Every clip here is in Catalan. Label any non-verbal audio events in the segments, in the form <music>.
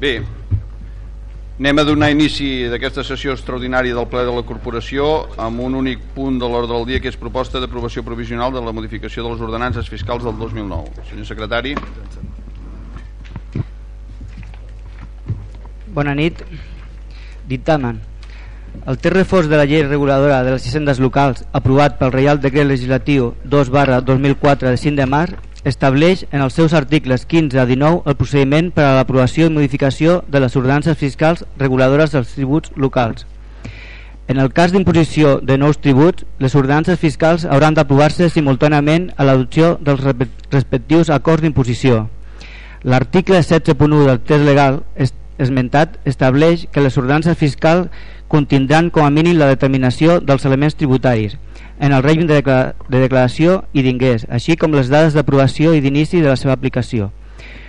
Bé, anem a donar inici d'aquesta sessió extraordinària del ple de la corporació amb un únic punt de l'ordre del dia que és proposta d'aprovació provisional de la modificació de les ordenances fiscals del 2009. Senyor secretari. Bona nit. Dictamen. El text reforç de la llei reguladora de les hisendes locals aprovat pel Reial Decret Legislatiu 2 barra 2004 de 5 de març estableix en els seus articles 15 a 19 el procediment per a l'aprovació i modificació de les ordenances fiscals reguladores dels tributs locals. En el cas d'imposició de nous tributs, les ordenances fiscals hauran d'aprovar-se simultàniament a l'adopció dels respectius acords d'imposició. L'article 16.1 del text legal esmentat estableix que les ordenances fiscals contindran com a mínim la determinació dels elements tributaris, en el règim de, decla de declaració i d'ingrés, així com les dades d'aprovació i d'inici de la seva aplicació.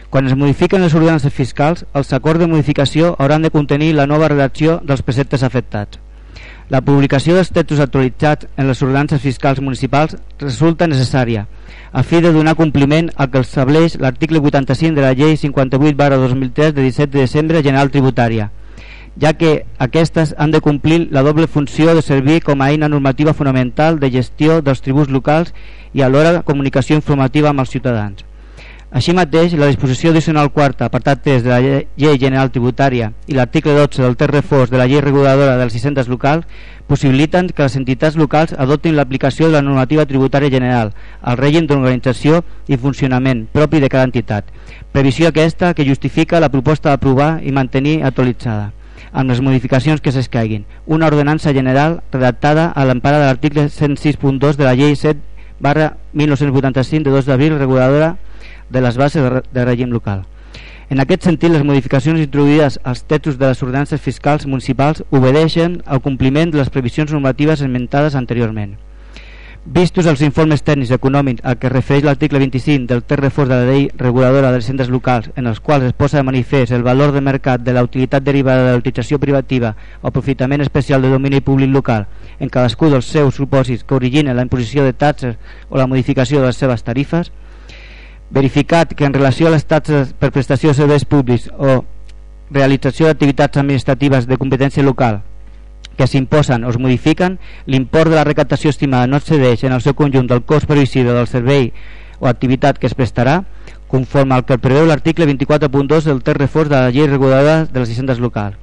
Quan es modifiquen les ordenances fiscals, els acords de modificació hauran de contenir la nova redacció dels preceptes afectats. La publicació dels textos actualitzats en les ordenances fiscals municipals resulta necessària, a fi de donar compliment al que estableix l'article 85 de la Llei 58 2003 de 17 de desembre general tributària, ja que aquestes han de complir la doble funció de servir com a eina normativa fonamental de gestió dels tributs locals i alhora comunicació informativa amb els ciutadans. Així mateix, la disposició addicional quarta, apartat 3 de la Llei General Tributària i l'article 12 del text reforç de la Llei Reguladora dels hisendes locals possibiliten que les entitats locals adoptin l'aplicació de la normativa tributària general, al règim d'organització i funcionament propi de cada entitat. Previsió aquesta que justifica la proposta d'aprovar i mantenir actualitzada amb les modificacions que s'escaiguin. Una ordenança general redactada a l'empara de l'article 106.2 de la llei 7 barra 1985 de 2 d'abril reguladora de les bases de, règim local. En aquest sentit, les modificacions introduïdes als textos de les ordenances fiscals municipals obedeixen al compliment de les previsions normatives esmentades anteriorment. Vistos els informes tècnics econòmics al que refereix l'article 25 del text reforç de la llei reguladora dels centres locals en els quals es posa de manifest el valor de mercat de la utilitat derivada de l'utilització privativa o aprofitament especial de domini públic local en cadascú dels seus supòsits que originen la imposició de taxes o la modificació de les seves tarifes, verificat que en relació a les taxes per prestació de serveis públics o realització d'activitats administratives de competència local que s'imposen o es modifiquen, l'import de la recaptació estimada no excedeix en el seu conjunt del cost previsible del servei o activitat que es prestarà, conforme al que preveu l'article 24.2 del text reforç de la llei reguladora de les hisendes locals.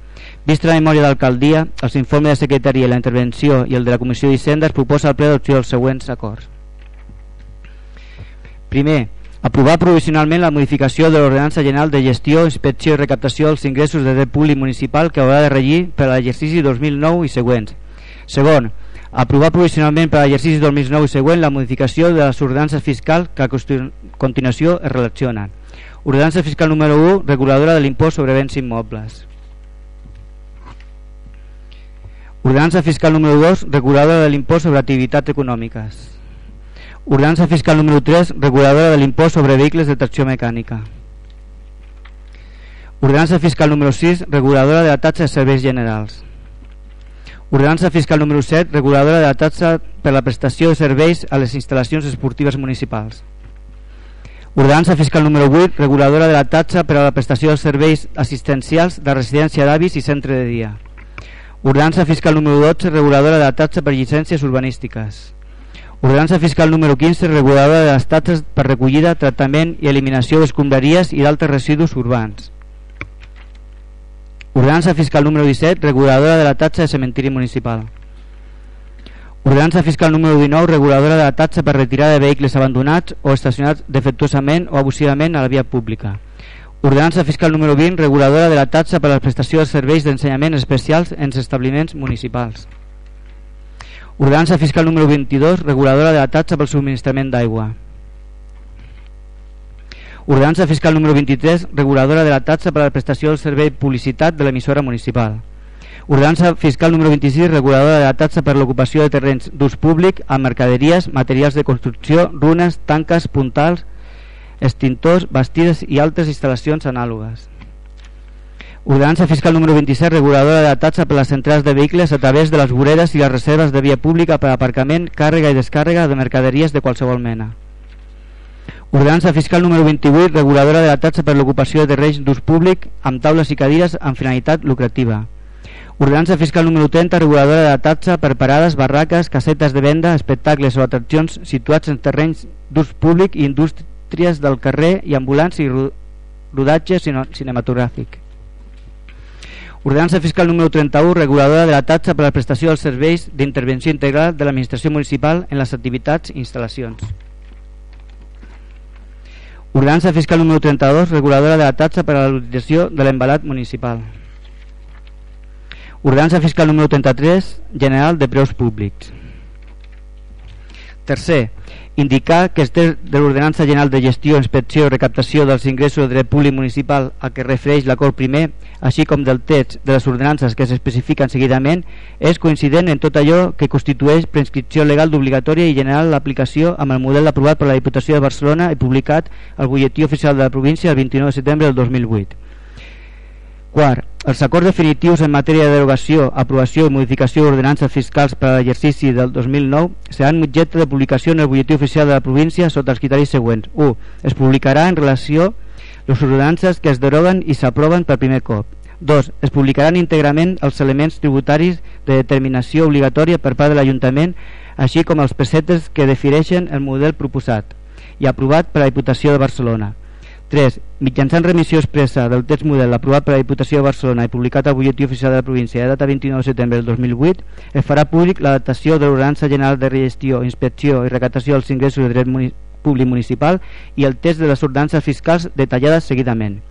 Vista la memòria d'alcaldia, els informes de secretaria, la intervenció i el de la Comissió d'Hisendes proposa el ple d'adopció dels següents acords. Primer, Aprovar provisionalment la modificació de l'Ordenança General de Gestió, Inspecció i Recaptació dels ingressos de dret públic municipal que haurà de regir per a l'exercici 2009 i següents. Segon, aprovar provisionalment per a l'exercici 2009 i següent la modificació de les ordenances fiscals que a continuació es relacionen. Ordenança fiscal número 1, reguladora de l'impost sobre béns immobles. Ordenança fiscal número 2, reguladora de l'impost sobre activitats econòmiques. Ordenança fiscal número 3, reguladora de l'impost sobre vehicles de tracció mecànica. Ordenança fiscal número 6, reguladora de la taxa de serveis generals. Ordenança fiscal número 7, reguladora de la taxa per la prestació de serveis a les instal·lacions esportives municipals. Ordenança fiscal número 8, reguladora de la taxa per a la prestació de serveis assistencials de residència d'avis i centre de dia. Ordenança fiscal número 12, reguladora de la taxa per llicències urbanístiques. Ordenança fiscal número 15 reguladora de les taxes per recollida, tractament i eliminació d'escombraries i d'altres residus urbans. Ordenança fiscal número 17 reguladora de la taxa de cementiri municipal. Ordenança fiscal número 19 reguladora de la taxa per retirar de vehicles abandonats o estacionats defectuosament o abusivament a la via pública. Ordenança fiscal número 20 reguladora de la taxa per la prestació de serveis d'ensenyament especials en establiments municipals. Ordenança fiscal número 22, reguladora de la taxa pel subministrament d'aigua. Ordenança fiscal número 23, reguladora de la taxa per a la prestació del servei publicitat de l'emissora municipal. Ordenança fiscal número 26, reguladora de la taxa per l'ocupació de terrenys d'ús públic amb mercaderies, materials de construcció, runes, tanques, puntals, extintors, bastides i altres instal·lacions anàlogues. Ordenança fiscal número 27, reguladora de taxa per les entrades de vehicles a través de les voreres i les reserves de via pública per aparcament, càrrega i descàrrega de mercaderies de qualsevol mena. Ordenança fiscal número 28, reguladora de la taxa per l'ocupació de terrenys d'ús públic amb taules i cadires amb finalitat lucrativa. Ordenança fiscal número 30, reguladora de la taxa per parades, barraques, casetes de venda, espectacles o atraccions situats en terrenys d'ús públic i indústries del carrer i ambulants i rodatge cinematogràfic. Ordenança fiscal número 31, reguladora de la taxa per a la prestació dels serveis d'intervenció integral de l'administració municipal en les activitats i instal·lacions. Ordenança fiscal número 32, reguladora de la taxa per a l'utilització de l'embalat municipal. Ordenança fiscal número 33, general de preus públics. Tercer, indicar que té de l'Ordenança General de Gestió, Inspecció i Recaptació dels ingressos de dret públic municipal a què refereix l'acord primer, així com del text de les ordenances que s'especifiquen seguidament, és coincident en tot allò que constitueix prescripció legal d'obligatòria i general l'aplicació amb el model aprovat per la Diputació de Barcelona i publicat al butlletí oficial de la província el 29 de setembre del 2008. Quart, els acords definitius en matèria de derogació, aprovació i modificació d'ordenances fiscals per a l'exercici del 2009 seran objecte de publicació en el butlletí oficial de la província sota els criteris següents. 1. Es publicarà en relació les ordenances que es deroguen i s'aproven per primer cop. 2. Es publicaran íntegrament els elements tributaris de determinació obligatòria per part de l'Ajuntament, així com els preceptes que defineixen el model proposat i aprovat per la Diputació de Barcelona. 3. Mitjançant remissió expressa del text model aprovat per la Diputació de Barcelona i publicat al butlletí oficial de la província a data 29 de setembre del 2008, es farà públic l'adaptació de l'Ordenança General de Regestió, Inspecció i Recatació dels ingressos de dret muni públic municipal i el text de les ordenances fiscals detallades seguidament.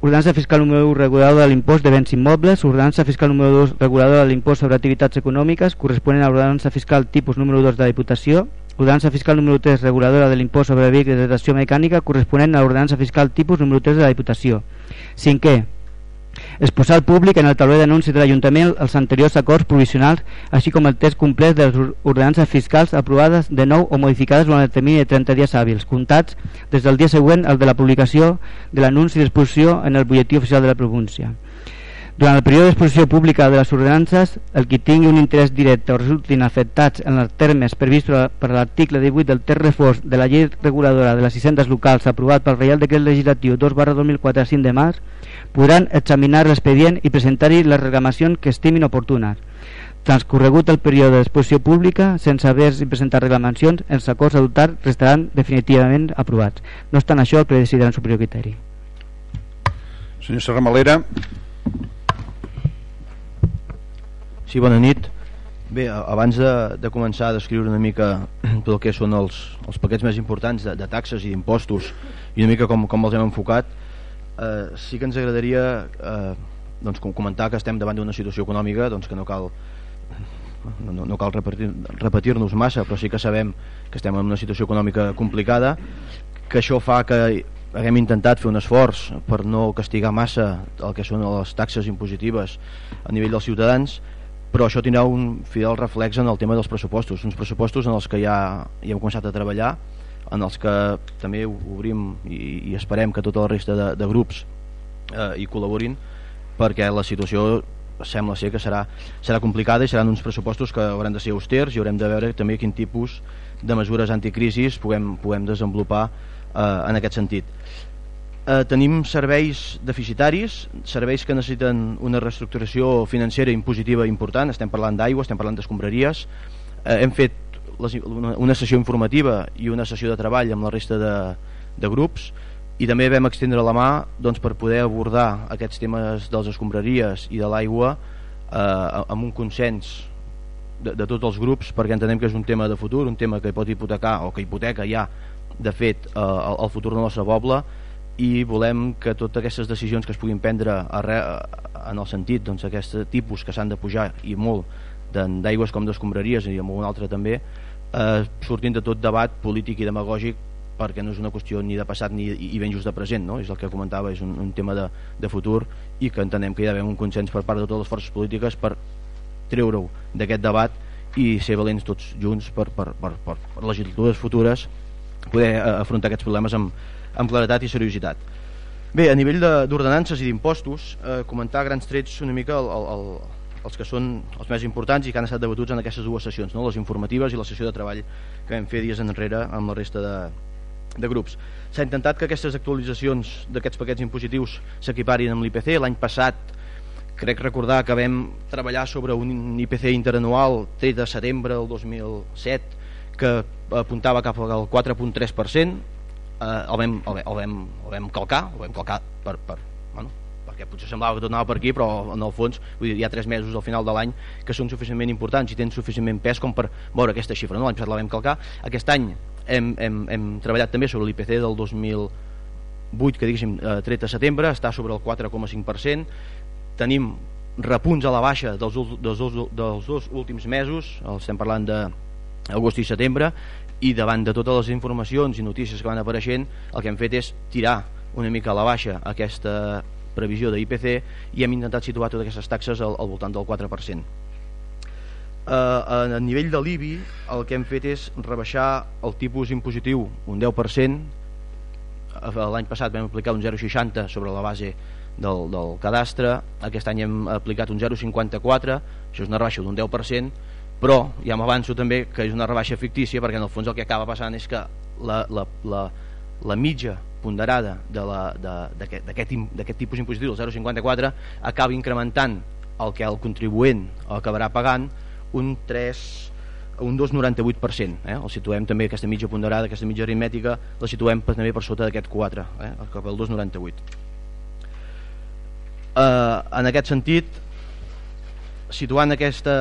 Ordenança fiscal número 1 reguladora de l'impost de béns immobles, ordenança fiscal número 2 reguladora de l'impost sobre activitats econòmiques corresponent a l'ordenança fiscal tipus número 2 de la Diputació, Ordenança fiscal número 3 reguladora de l'impost sobre vehicles de tracció mecànica corresponent a l'ordenança fiscal tipus número 3 de la Diputació. Cinquè, exposar al públic en el tauler d'anuncis de l'Ajuntament els anteriors acords provisionals, així com el text complet de les ordenances fiscals aprovades de nou o modificades durant el termini de 30 dies hàbils, comptats des del dia següent al de la publicació de l'anunci d'exposició en el butlletí oficial de la província. Durant el període d'exposició pública de les ordenances, el qui tingui un interès directe o resultin afectats en els termes previstos per l'article 18 del text reforç de la llei reguladora de les hisendes locals aprovat pel Reial Decret Legislatiu 2 barra 2004 5 de març, podran examinar l'expedient i presentar-hi les reclamacions que estimin oportunes. Transcorregut el període d'exposició pública, sense haver-hi presentat reclamacions, els acords adoptats restaran definitivament aprovats. No obstant això, el ple decidirà en superior criteri. Senyor Serramalera. Sí, bona nit. Bé, abans de, de començar a descriure una mica <clears throat> tot el que són els, els paquets més importants de, de taxes i d'impostos i una mica com, com els hem enfocat, eh, sí que ens agradaria eh, doncs, comentar que estem davant d'una situació econòmica doncs, que no cal no, no, cal repetir-nos repetir massa, però sí que sabem que estem en una situació econòmica complicada, que això fa que haguem intentat fer un esforç per no castigar massa el que són les taxes impositives a nivell dels ciutadans, però això tindrà un fidel reflex en el tema dels pressupostos, uns pressupostos en els que ja, ja hem començat a treballar, en els que també obrim i, i esperem que tota la resta de, de grups eh, hi col·laborin, perquè la situació sembla ser que serà, serà complicada i seran uns pressupostos que hauran de ser austers i haurem de veure també quin tipus de mesures anticrisis puguem, puguem desenvolupar eh, en aquest sentit eh, tenim serveis deficitaris, serveis que necessiten una reestructuració financera impositiva important, estem parlant d'aigua, estem parlant d'escombraries, eh, hem fet les, una, una sessió informativa i una sessió de treball amb la resta de, de grups i també vam extendre la mà doncs, per poder abordar aquests temes dels escombraries i de l'aigua eh, amb un consens de, de tots els grups perquè entenem que és un tema de futur, un tema que pot hipotecar o que hipoteca ja de fet eh, el, el futur del nostre poble i volem que totes aquestes decisions que es puguin prendre en el sentit doncs, aquest tipus que s'han de pujar i molt d'aigües com d'escombraries i amb un altre també eh, sortint de tot debat polític i demagògic perquè no és una qüestió ni de passat ni i ben just de present, no? és el que comentava, és un, un tema de, de futur i que entenem que hi ha d'haver un consens per part de totes les forces polítiques per treure-ho d'aquest debat i ser valents tots junts per, per, per, per, per legislatures futures poder eh, afrontar aquests problemes amb, amb claretat i seriositat. Bé, a nivell d'ordenances i d'impostos, eh, comentar grans trets una mica el, el, els que són els més importants i que han estat debatuts en aquestes dues sessions, no? les informatives i la sessió de treball que vam fer dies enrere amb la resta de, de grups. S'ha intentat que aquestes actualitzacions d'aquests paquets impositius s'equiparin amb l'IPC. L'any passat crec recordar que vam treballar sobre un IPC interanual 3 de setembre del 2007 que apuntava cap al 4.3%, eh, el, vam, el, el, vam, el vam calcar, el vam calcar per, per, bueno, perquè potser semblava que tot anava per aquí, però en el fons vull dir, hi ha tres mesos al final de l'any que són suficientment importants i tenen suficientment pes com per veure aquesta xifra. No? L'any passat la vam calcar. Aquest any hem, hem, hem treballat també sobre l'IPC del 2008, que diguéssim, eh, 3 de setembre, està sobre el 4,5%. Tenim repunts a la baixa dels, dels, dos, dels dos últims mesos, estem parlant de agost i setembre, i davant de totes les informacions i notícies que van apareixent, el que hem fet és tirar una mica a la baixa aquesta previsió d'IPC i hem intentat situar totes aquestes taxes al, al voltant del 4%. Uh, eh, a nivell de l'IBI el que hem fet és rebaixar el tipus impositiu un 10%, eh, l'any passat vam aplicar un 0,60 sobre la base del, del cadastre, aquest any hem aplicat un 0,54, això és una rebaixa d'un 10%, però ja m'avanço també que és una rebaixa fictícia perquè en el fons el que acaba passant és que la, la, la, la mitja ponderada d'aquest tipus impositiu del 0,54 acaba incrementant el que el contribuent acabarà pagant un 3 un 2,98%, eh? el situem també aquesta mitja ponderada, aquesta mitja aritmètica la situem també per sota d'aquest 4 eh? cap al 2,98 eh, en aquest sentit situant aquesta,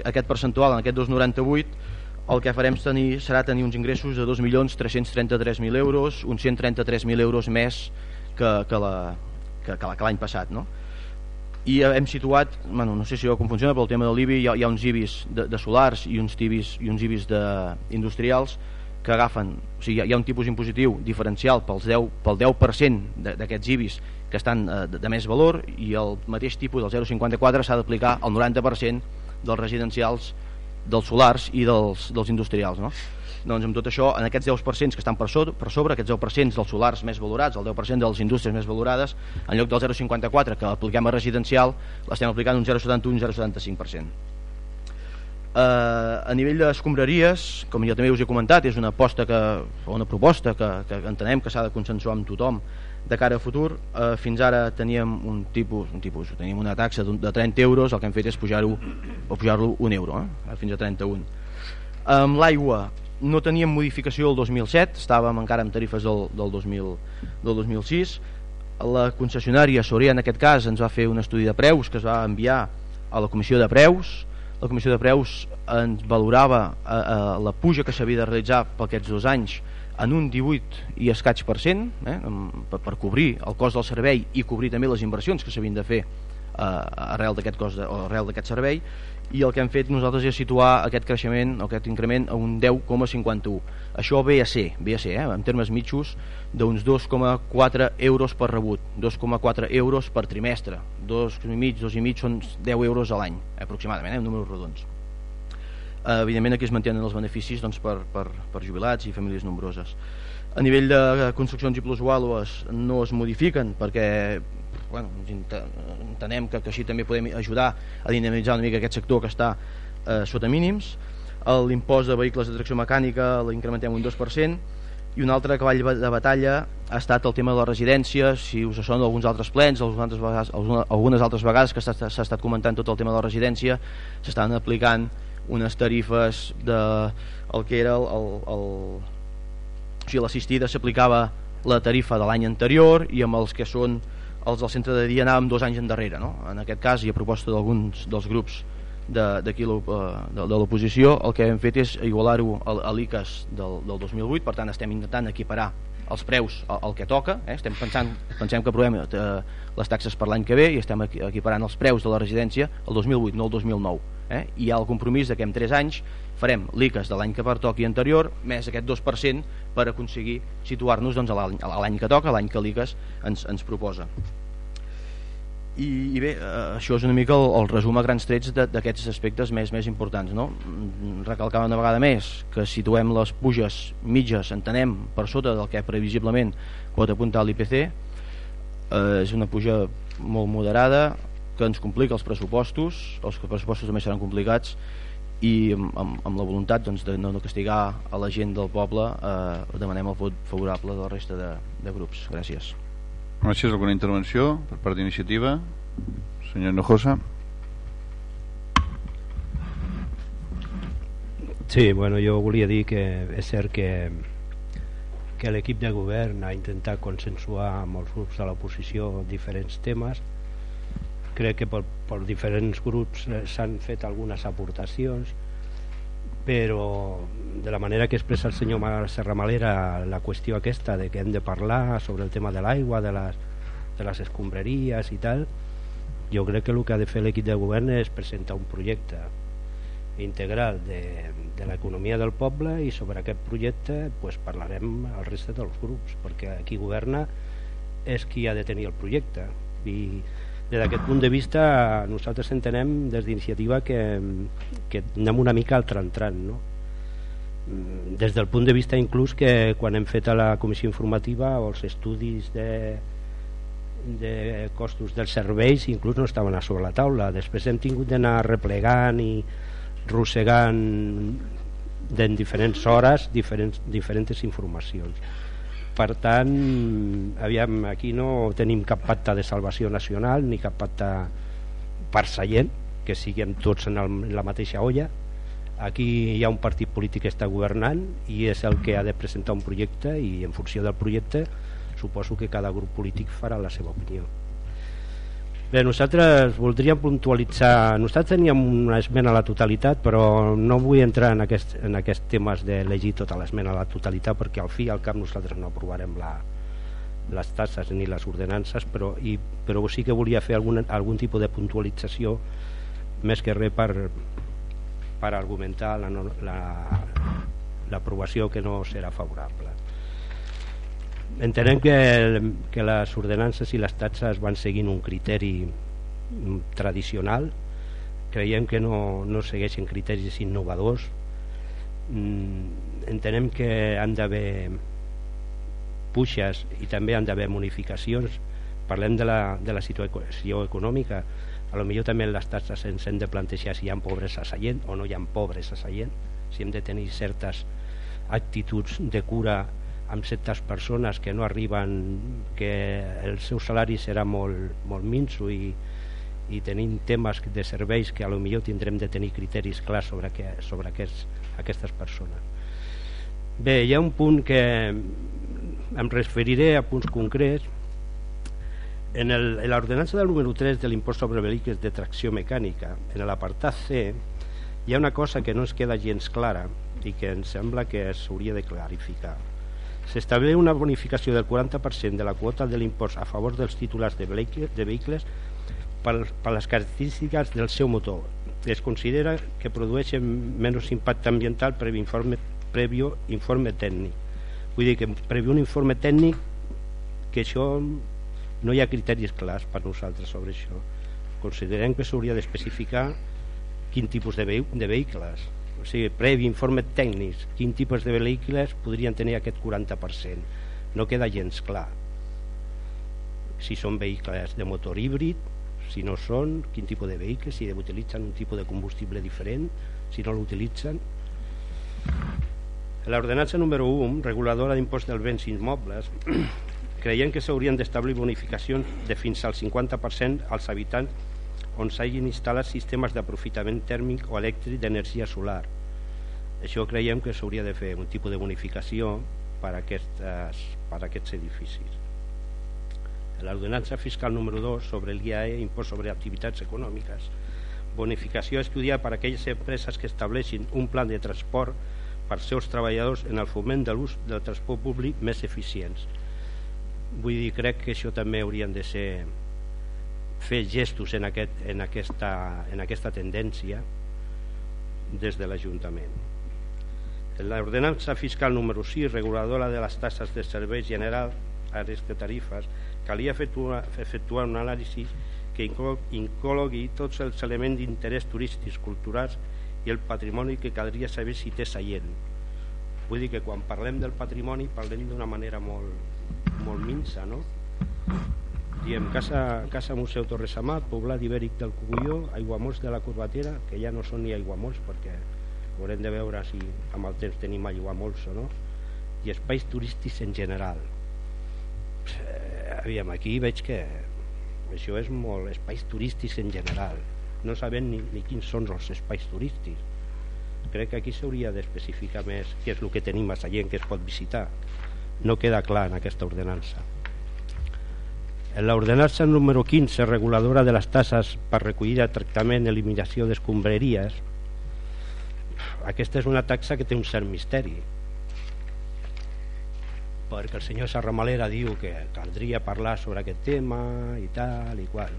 aquest percentual en aquest 2,98 el que farem tenir, serà tenir uns ingressos de 2.333.000 euros, uns 133.000 euros més que, que l'any que, que, que passat. No? I hem situat, bueno, no sé si com funciona, però el tema de l'IBI hi, hi ha uns IBIs de, de solars i uns, tibis, i uns IBIs de, industrials que agafen, o sigui, hi ha un tipus impositiu diferencial pels 10, pel 10% d'aquests IBIs que estan eh, de, més valor i el mateix tipus del 0,54 s'ha d'aplicar al 90% dels residencials dels solars i dels, dels industrials no? doncs amb tot això, en aquests 10% que estan per sobre, per sobre aquests 10% dels solars més valorats, el 10% de les indústries més valorades, en lloc del 0,54 que apliquem a residencial, l'estem aplicant un 0,71-0,75%. Uh, eh, a nivell d'escombraries, com jo també us he comentat, és una aposta que, o una proposta que, que entenem que s'ha de consensuar amb tothom de cara a futur eh, fins ara teníem un tipus, un tipus teníem una taxa de 30 euros el que hem fet és pujar-lo pujar, un euro eh, fins a 31 amb l'aigua no teníem modificació el 2007 estàvem encara amb tarifes del, del, 2000, del 2006 la concessionària Soria en aquest cas ens va fer un estudi de preus que es va enviar a la comissió de preus. La comissió de preus ens valorava eh, eh, la puja que s'havia de realitzar per aquests dos anys en un 18 i escaig per cent eh, per, per cobrir el cost del servei i cobrir també les inversions que s'havien de fer eh, arrel d'aquest cost de, o arrel d'aquest servei i el que hem fet nosaltres és situar aquest creixement o aquest increment a un 10,51 això ve a ser, ve a ser eh, en termes mitjos d'uns 2,4 euros per rebut 2,4 euros per trimestre. 2,5, 2,5 són 10 euros a l'any aproximadament, eh, números rodons eh, evidentment aquí es mantenen els beneficis doncs, per, per, per jubilats i famílies nombroses. A nivell de construccions i plusvàlues no es modifiquen perquè bueno, entenem que, que així també podem ajudar a dinamitzar una mica aquest sector que està eh, sota mínims. L'impost de vehicles de tracció mecànica l'incrementem un 2% i un altre cavall de batalla ha estat el tema de les residències, si us sona alguns altres plens, algunes altres vegades, algunes altres vegades que s'ha estat comentant tot el tema de la residència, s'estan aplicant unes tarifes de el que era el, el, el o sigui, l'assistida s'aplicava la tarifa de l'any anterior i amb els que són els del centre de dia anàvem dos anys endarrere no? en aquest cas i a proposta d'alguns dels grups d'aquí de, de, de l'oposició el que hem fet és igualar-ho a l'ICAS del, del 2008 per tant estem intentant equiparar els preus al que toca eh? estem pensant, pensem que aprovem eh, les taxes per l'any que ve i estem equiparant els preus de la residència el 2008, no el 2009 eh? i hi ha el compromís de que en 3 anys farem l'ICAS de l'any que pertoqui anterior més aquest 2% per aconseguir situar-nos doncs, a l'any que toca, l'any que l'ICAS ens, ens proposa i, i bé, eh, això és una mica el, el resum a grans trets d'aquests aspectes més més importants no? Mm, recalcar una vegada més que situem les puges mitges entenem per sota del que previsiblement pot apuntar l'IPC eh, és una puja molt moderada que ens complica els pressupostos els pressupostos també seran complicats i amb, amb, amb la voluntat doncs, de no, no castigar a la gent del poble eh, demanem el vot favorable de la resta de, de grups. Gràcies. Gràcies. Alguna intervenció per part d'iniciativa? Senyor Nojosa. Sí, bueno, jo volia dir que és cert que que l'equip de govern ha intentat consensuar amb els grups de l'oposició diferents temes crec que per, per diferents grups eh, s'han fet algunes aportacions però de la manera que expressa el senyor Serramalera la qüestió aquesta de que hem de parlar sobre el tema de l'aigua, de, les, de les escombraries i tal jo crec que el que ha de fer l'equip de govern és presentar un projecte integral de, de l'economia del poble i sobre aquest projecte pues, parlarem al resta dels grups perquè qui governa és qui ha de tenir el projecte. I des d'aquest punt de vista nosaltres entenem des d'iniciativa que, que anem una mica al tran-tran no? Mm, des del punt de vista inclús que quan hem fet a la comissió informativa els estudis de, de costos dels serveis inclús no estaven a sobre la taula després hem tingut d'anar replegant i rossegant en diferents hores diferents, diferents informacions per tant aviam, aquí no tenim cap pacte de salvació nacional ni cap pacte seient que siguem tots en, el, en la mateixa olla. Aquí hi ha un partit polític que està governant i és el que ha de presentar un projecte i en funció del projecte suposo que cada grup polític farà la seva opinió Bé, nosaltres voldríem puntualitzar... Nosaltres teníem una esmena a la totalitat, però no vull entrar en aquests, en aquests temes de llegir tota l'esmena a la totalitat, perquè al fi i al cap nosaltres no aprovarem la, les tasses ni les ordenances, però, i, però sí que volia fer algun, algun tipus de puntualització, més que res per, per argumentar l'aprovació la, la, que no serà favorable entenem que, que les ordenances i les taxes van seguint un criteri tradicional. Creiem que no, no segueixen criteris innovadors. Mm, entenem que han d'haver puixes i també han d'haver modificacions. Parlem de la, de la situació econòmica. A lo millor també les taxes ens hem de plantejar si hi ha pobresa seient o no hi ha pobresa seient si hem de tenir certes actituds de cura amb certes persones que no arriben que el seu salari serà molt, molt minso i, i tenim temes de serveis que a lo millor tindrem de tenir criteris clars sobre, que, sobre aquests, aquestes persones. Bé, hi ha un punt que em referiré a punts concrets. En l'ordenança del número 3 de l'impost sobre vehicles de tracció mecànica en l'apartat C hi ha una cosa que no es queda gens clara i que em sembla que s'hauria de clarificar S'estableix una bonificació del 40% de la quota de l'impost a favor dels titulars de vehicles per, per les característiques del seu motor. Es considera que produeixen menys impacte ambiental previ informe, previo informe tècnic. Vull dir que previ un informe tècnic que això no hi ha criteris clars per nosaltres sobre això. Considerem que s'hauria d'especificar quin tipus de, de vehicles o sigui, previ informe tècnics quin tipus de vehicles podrien tenir aquest 40% no queda gens clar. Si són vehicles de motor híbrid si no són, quin tipus de vehicles si utilitzen un tipus de combustible diferent si no l'utilitzen. L'ordenança número 1 reguladora d'impost dels béns immobles <clears throat> creiem que s'haurien d'establir bonificacions de fins al 50% als habitants on s'hagin instal·lat sistemes d'aprofitament tèrmic o elèctric d'energia solar. Això creiem que s'hauria de fer un tipus de bonificació per a, aquestes, per a aquests edificis. L'ordenança fiscal número 2 sobre el IAE, impost sobre activitats econòmiques, bonificació a estudiar per a aquelles empreses que estableixin un plan de transport per als seus treballadors en el foment de l'ús del transport públic més eficients. Vull dir, crec que això també haurien de ser fer gestos en, aquest, en, aquesta, en aquesta tendència des de l'Ajuntament. L'ordenança fiscal número 6, reguladora de les tasses de serveis general a les tarifes, calia efectuar, efectuar un anàlisi que inclogui tots els elements d'interès turístics, culturals i el patrimoni que caldria saber si té seient. Vull dir que quan parlem del patrimoni parlem d'una manera molt, molt minsa, no? Diem Casa, Casa Museu Torres Amat, Poblat Ibèric del Cogulló, Aiguamolls de la Curvatera, que ja no són ni aiguamolls perquè haurem de veure si amb el temps tenim aiguamolls o no, i espais turístics en general. Eh, aviam, aquí veig que això és molt espais turístics en general. No sabem ni, ni quins són els espais turístics. Crec que aquí s'hauria d'especificar més què és el que tenim a Sallent que es pot visitar. No queda clar en aquesta ordenança. En l'ordenança número 15, reguladora de les tasses per recollida, tractament, eliminació d'escombreries, aquesta és una taxa que té un cert misteri. Perquè el senyor Sarramalera diu que caldria parlar sobre aquest tema i tal i qual.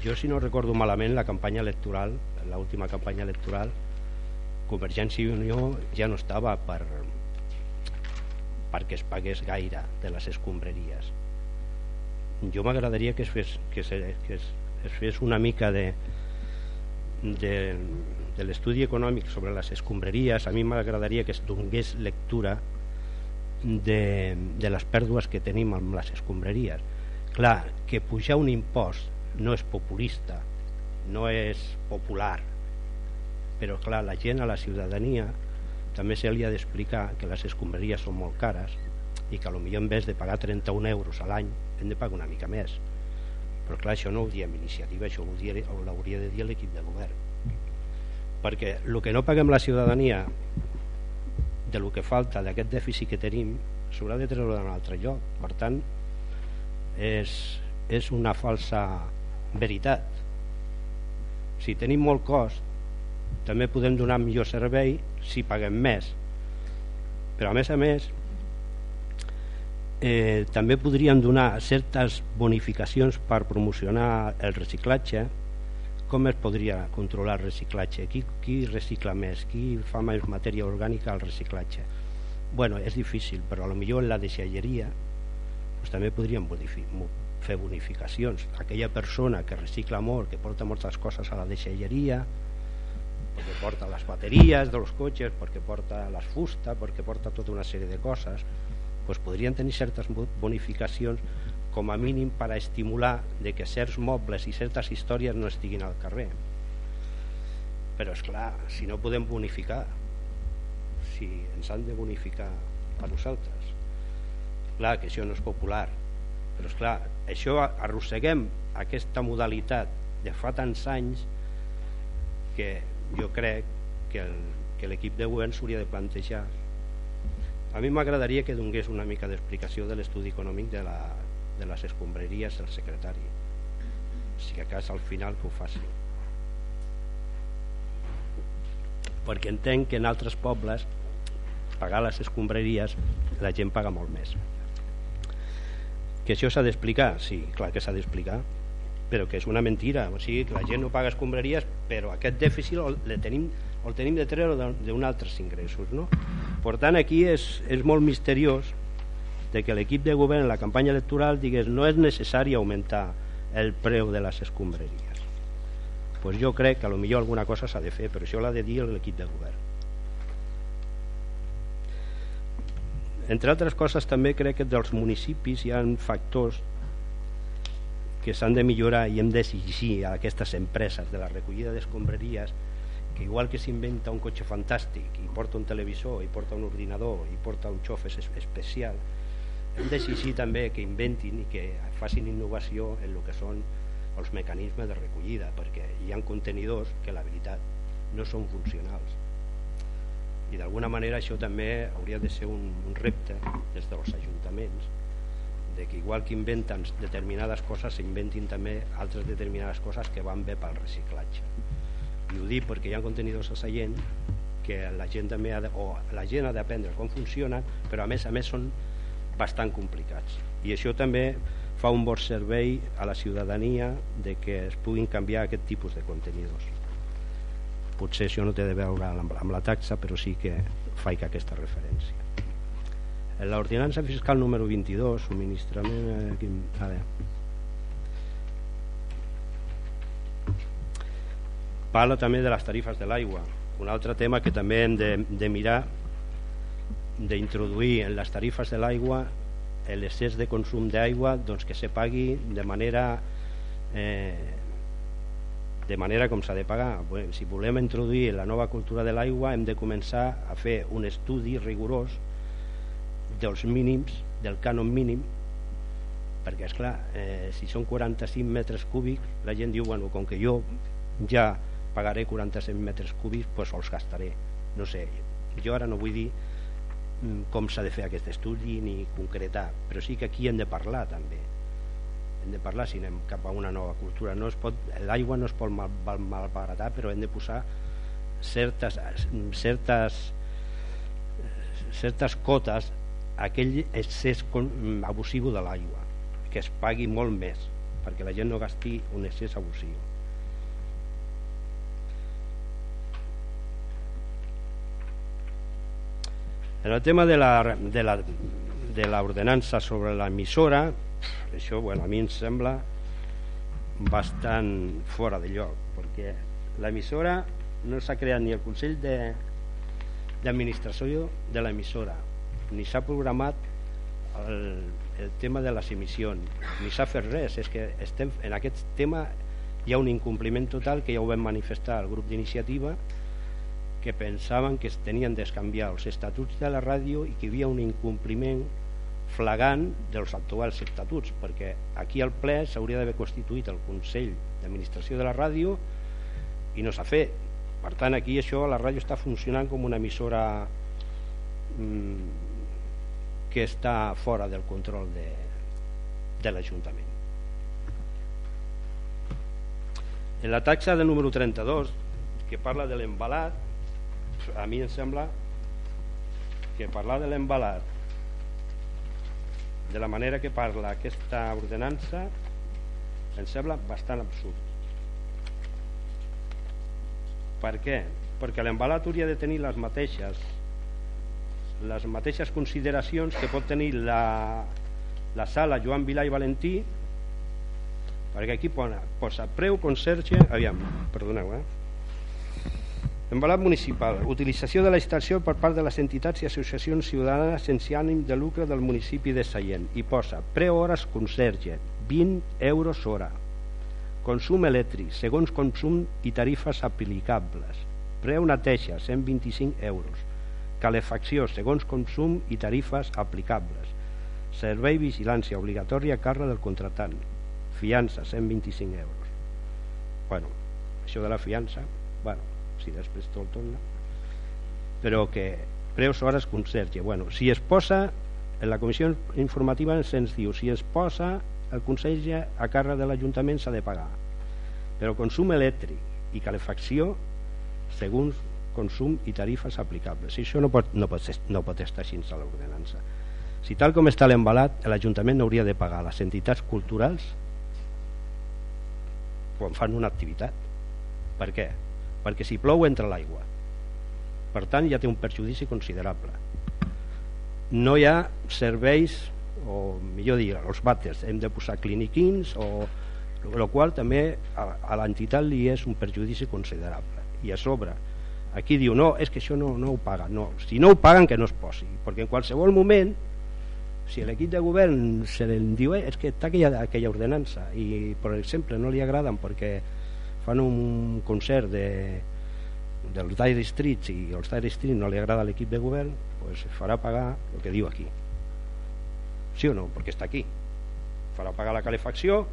Jo si no recordo malament la campanya electoral l'última campanya electoral Convergència i Unió ja no estava per perquè es pagués gaire de les escombreries jo m'agradaria que es fes, que, se, que es, es fes una mica de, de, de l'estudi econòmic sobre les escombreries a mi m'agradaria que es donés lectura de, de les pèrdues que tenim amb les escombreries clar, que pujar un impost no és populista no és popular però clar, la gent a la ciutadania també se li ha d'explicar que les escombreries són molt cares i que potser en vez de pagar 31 euros a l'any hem de pagar una mica més. Però clar, això no ho diem iniciativa això ho l'hauria de dir l'equip de govern. Perquè el que no paguem la ciutadania de lo que falta d'aquest dèficit que tenim s'haurà de treure d'un altre lloc. Per tant és, és una falsa veritat. Si tenim molt cost també podem donar millor servei si paguem més. Però a més a més eh, també podríem donar certes bonificacions per promocionar el reciclatge. Com es podria controlar el reciclatge? Qui, qui recicla més? Qui fa més matèria orgànica al reciclatge? Bueno, és difícil però a lo millor en la deixalleria pues, també podríem fer bonificacions. Aquella persona que recicla molt que porta moltes coses a la deixalleria perquè porta les bateries dels cotxes perquè porta les fusta perquè porta tota una sèrie de coses doncs podrien tenir certes bonificacions com a mínim per a estimular de que certs mobles i certes històries no estiguin al carrer. Però és clar, si no podem bonificar si ens han de bonificar a nosaltres clar que això no és popular però és clar, això arrosseguem aquesta modalitat de fa tants anys que jo crec que l'equip de govern s'hauria de plantejar a mi m'agradaria que donés una mica d'explicació de l'estudi econòmic de, la, de les escombreries del secretari. Si que cas al final que ho faci. Perquè entenc que en altres pobles pagar les escombreries la gent paga molt més. Que això s'ha d'explicar? Sí, clar que s'ha d'explicar. Però que és una mentira. O sigui que la gent no paga escombreries però aquest dèficit el tenim el tenim de treure d'un altres ingressos no? Per tant aquí és, és molt misteriós de que l'equip de govern en la campanya electoral digués no és necessari augmentar el preu de les escombreries pues jo crec que millor alguna cosa s'ha de fer però això l'ha de dir l'equip de govern. Entre altres coses també crec que dels municipis hi ha factors que s'han de millorar i hem d'exigir a aquestes empreses de la recollida d'escombreries que igual que s'inventa un cotxe fantàstic i porta un televisor i porta un ordinador i porta un xofes especial hem d'exigir també que inventin i que facin innovació en el que són els mecanismes de recollida perquè hi ha contenidors que la veritat no són funcionals i d'alguna manera això també hauria de ser un, un repte des dels ajuntaments de que igual que inventen determinades coses s'inventin també altres determinades coses que van bé pel reciclatge i ho dic perquè hi ha contenidors a Sallent que la gent també ha de, o la gent ha d'aprendre com funcionen però a més a més són bastant complicats. I això també fa un bon servei a la ciutadania de que es puguin canviar aquest tipus de contenidors. Potser això no té de veure amb, amb la taxa però sí que faig aquesta referència. L'ordinança fiscal número 22 subministrament eh, a veure parla també de les tarifes de l'aigua un altre tema que també hem de, de mirar d'introduir en les tarifes de l'aigua l'excés de consum d'aigua doncs, que se pagui de manera eh, de manera com s'ha de pagar. Si volem introduir la nova cultura de l'aigua hem de començar a fer un estudi rigorós dels mínims, del cànon mínim, perquè és clar, eh, si són 45 metres cúbics la gent diu, bueno, com que jo ja pagaré 45 metres cúbics doncs els gastaré. No sé, jo ara no vull dir mm, com s'ha de fer aquest estudi ni concretar, però sí que aquí hem de parlar també. Hem de parlar si anem cap a una nova cultura. No l'aigua no es pot mal, mal, malbaratar però hem de posar certes certes certes cotes a aquell excés abusiu de l'aigua que es pagui molt més perquè la gent no gasti un excés abusiu En el tema de la, de la, de l'ordenança sobre l'emissora, això bueno, a mi em sembla bastant fora de lloc, perquè l'emissora no s'ha creat ni el Consell d'Administració de, de l'emissora, ni s'ha programat el, el tema de les emissions, ni s'ha fet res, és que estem, en aquest tema hi ha un incompliment total que ja ho vam manifestar al grup d'iniciativa que pensaven que es tenien d'escanviar els estatuts de la ràdio i que hi havia un incompliment flagant dels actuals estatuts perquè aquí al ple s'hauria d'haver constituït el Consell d'Administració de la ràdio i no s'ha fet. Per tant aquí això la ràdio està funcionant com una emissora mmm, que està fora del control de, de l'Ajuntament. En la taxa de número 32 que parla de l'embalat a mi em sembla que parlar de l'embalat de la manera que parla aquesta ordenança em sembla bastant absurd per què? perquè l'embalat hauria de tenir les mateixes les mateixes consideracions que pot tenir la, la sala Joan Vilà i Valentí perquè aquí posa, posa preu conserge aviam, perdoneu eh Embalat municipal. Utilització de la estació per part de les entitats i associacions ciutadanes sense ànim de lucre del municipi de Seient. I posa preu hores conserge, 20 euros hora. Consum elèctric, segons consum i tarifes aplicables. Preu neteja, 125 euros. Calefacció, segons consum i tarifes aplicables. Servei vigilància obligatòria a càrrec del contratant. Fiança, 125 euros. Bueno, això de la fiança, bueno, si després te'l torna però que preus hores conserge bueno, si es posa en la comissió informativa se'ns diu si es posa el conserge a càrrec de l'Ajuntament s'ha de pagar. Però consum elèctric i calefacció segons consum i tarifes aplicables. I això no pot, no pot, no pot estar així a l'ordenança. Si tal com està l'embalat l'Ajuntament hauria de pagar les entitats culturals quan fan una activitat. Per què? Perquè si plou entra l'aigua. Per tant ja té un perjudici considerable. No hi ha serveis o millor dir, els vàters. Hem de posar cliniquins o el qual també a, a l'entitat li és un perjudici considerable. I a sobre aquí diu no, és que això no, no ho paguen no, si no ho paguen que no es posi. Perquè en qualsevol moment si l'equip de govern se li diu eh, és que està aquella, aquella ordenança. I per exemple no li agraden perquè fan un concert de, dels Dire Streets i els Dire Streets no li agrada a l'equip de govern pues farà pagar el que diu aquí. Sí o no? perquè està aquí. Farà pagar la calefacció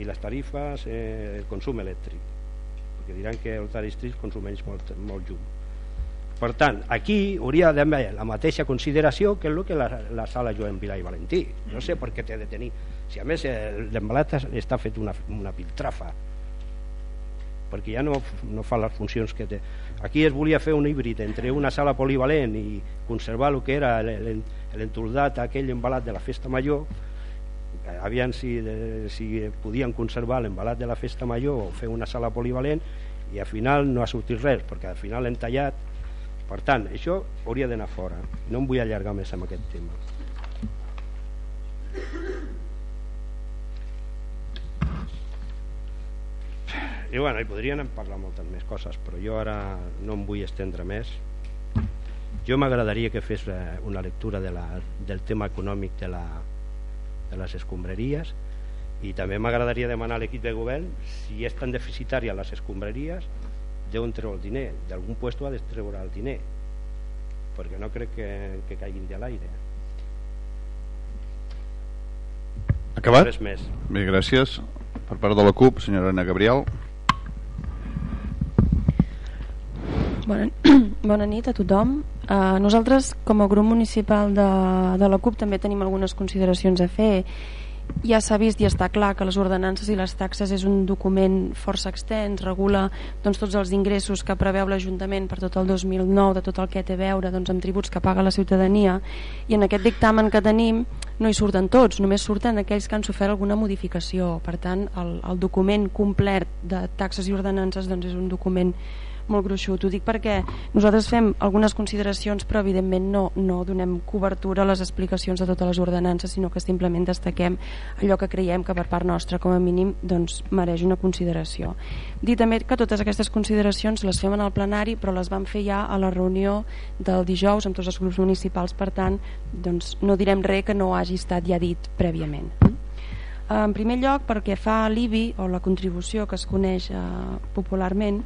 i les tarifes eh, el consum elèctric. Perquè diran que el Dire Streets consumeix molt, molt llum. Per tant, aquí hauria d'haver la mateixa consideració que el que la, la sala Joan Vilà i Valentí. No sé per què té de tenir. Si a més l'embalat està fet una, una piltrafa perquè ja no, no fa les funcions que té. Aquí es volia fer un híbrid entre una sala polivalent i conservar el que era l'entoldat aquell embalat de la festa major, aviam si, de, si podien conservar l'embalat de la festa major o fer una sala polivalent i al final no ha sortit res perquè al final l'hem tallat. Per tant, això hauria d'anar fora. No em vull allargar més amb aquest tema i bueno, hi podrien parlar moltes més coses però jo ara no em vull estendre més jo m'agradaria que fes eh, una lectura de la, del tema econòmic de la, de les escombraries i també m'agradaria demanar a l'equip de govern si és tan deficitària les escombraries d'on treu el diner d'algun puesto ha de treure el diner perquè no crec que, que caiguin de l'aire Acabat? res més Bé, gràcies. Per part de la CUP, senyora Ana Gabriel. Bona, <clears throat> bona nit a tothom. Uh, nosaltres, com a grup municipal de, de la CUP, també tenim algunes consideracions a fer. Ja s'ha vist i està clar que les ordenances i les taxes és un document força extens, regula doncs, tots els ingressos que preveu l'Ajuntament per tot el 2009, de tot el que té a veure doncs, amb tributs que paga la ciutadania, i en aquest dictamen que tenim no hi surten tots, només surten aquells que han sofert alguna modificació. Per tant, el, el document complet de taxes i ordenances doncs, és un document molt gruixut. Ho dic perquè nosaltres fem algunes consideracions però evidentment no, no donem cobertura a les explicacions de totes les ordenances sinó que simplement destaquem allò que creiem que per part nostra com a mínim doncs, mereix una consideració. Dir també que totes aquestes consideracions les fem en el plenari però les vam fer ja a la reunió del dijous amb tots els grups municipals per tant doncs, no direm res que no hagi estat ja dit prèviament. En primer lloc, perquè fa l'IBI, o la contribució que es coneix eh, popularment,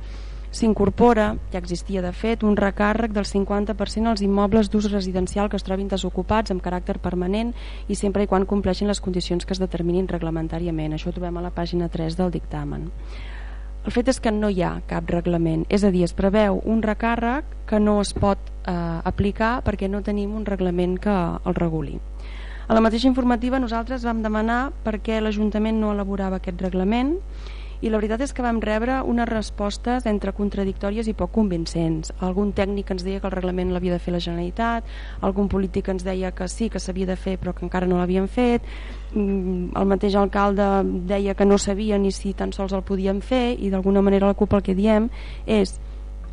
s'incorpora, ja existia de fet, un recàrrec del 50% als immobles d'ús residencial que es trobin desocupats amb caràcter permanent i sempre i quan compleixin les condicions que es determinin reglamentàriament. Això ho trobem a la pàgina 3 del dictamen. El fet és que no hi ha cap reglament, és a dir, es preveu un recàrrec que no es pot eh, aplicar perquè no tenim un reglament que el reguli. A la mateixa informativa nosaltres vam demanar perquè l'Ajuntament no elaborava aquest reglament i la veritat és que vam rebre unes respostes entre contradictòries i poc convincents. Algun tècnic ens deia que el reglament l'havia de fer la Generalitat, algun polític ens deia que sí, que s'havia de fer però que encara no l'havien fet, mm, el mateix alcalde deia que no sabia ni si tan sols el podien fer i d'alguna manera la CUP el que diem és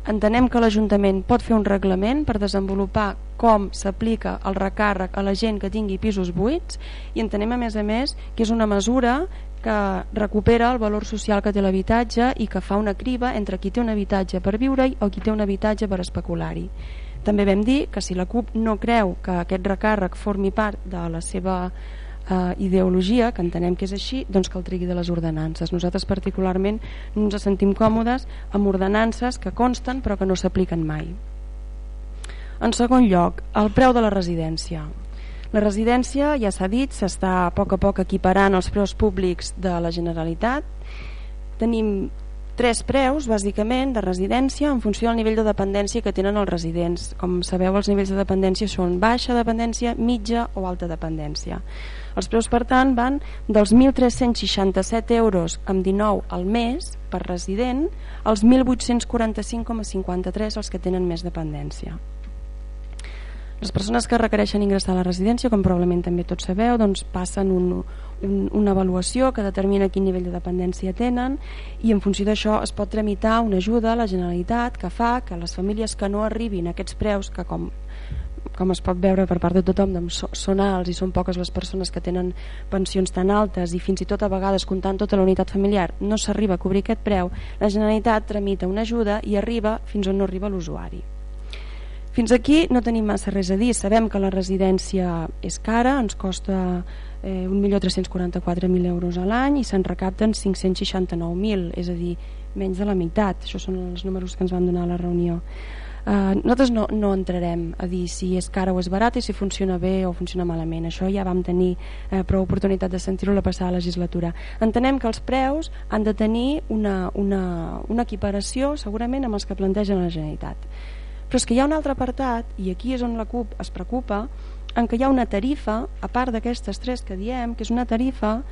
entenem que l'Ajuntament pot fer un reglament per desenvolupar com s'aplica el recàrrec a la gent que tingui pisos buits i entenem a més a més que és una mesura que recupera el valor social que té l'habitatge i que fa una criba entre qui té un habitatge per viure-hi o qui té un habitatge per especular-hi. També vam dir que si la CUP no creu que aquest recàrrec formi part de la seva eh, ideologia, que entenem que és així, doncs que el trigui de les ordenances. Nosaltres particularment no ens sentim còmodes amb ordenances que consten però que no s'apliquen mai. En segon lloc, el preu de la residència. La residència, ja s'ha dit, s'està a poc a poc equiparant als preus públics de la Generalitat. Tenim tres preus, bàsicament, de residència en funció del nivell de dependència que tenen els residents. Com sabeu, els nivells de dependència són baixa dependència, mitja o alta dependència. Els preus, per tant, van dels 1.367 euros amb 19 al mes per resident als 1.845,53 els que tenen més dependència. Les persones que requereixen ingressar a la residència, com probablement també tots sabeu, doncs passen un, un, una avaluació que determina quin nivell de dependència tenen i en funció d'això es pot tramitar una ajuda a la Generalitat que fa que les famílies que no arribin a aquests preus, que com com es pot veure per part de tothom doncs són alts i són poques les persones que tenen pensions tan altes i fins i tot a vegades comptant tota la unitat familiar no s'arriba a cobrir aquest preu la Generalitat tramita una ajuda i arriba fins on no arriba l'usuari fins aquí no tenim massa res a dir. Sabem que la residència és cara, ens costa eh, 1.344.000 euros a l'any i se'n recapten 569.000, és a dir, menys de la meitat. Això són els números que ens van donar a la reunió. Uh, nosaltres no, no entrarem a dir si és cara o és barata i si funciona bé o funciona malament. Això ja vam tenir eh, prou oportunitat de sentir-ho la passada legislatura. Entenem que els preus han de tenir una, una, una equiparació segurament amb els que plantegen la Generalitat però és que hi ha un altre apartat, i aquí és on la CUP es preocupa, en què hi ha una tarifa, a part d'aquestes tres que diem, que és una tarifa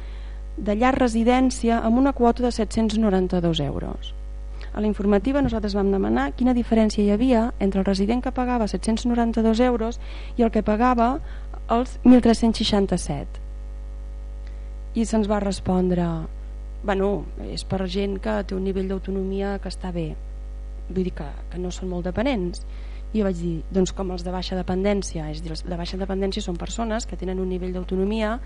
de llar residència amb una quota de 792 euros. A la informativa nosaltres vam demanar quina diferència hi havia entre el resident que pagava 792 euros i el que pagava els 1.367. I se'ns va respondre bueno, és per gent que té un nivell d'autonomia que està bé vull dir que, que no són molt dependents i jo vaig dir, doncs com els de baixa dependència és dir, de baixa dependència són persones que tenen un nivell d'autonomia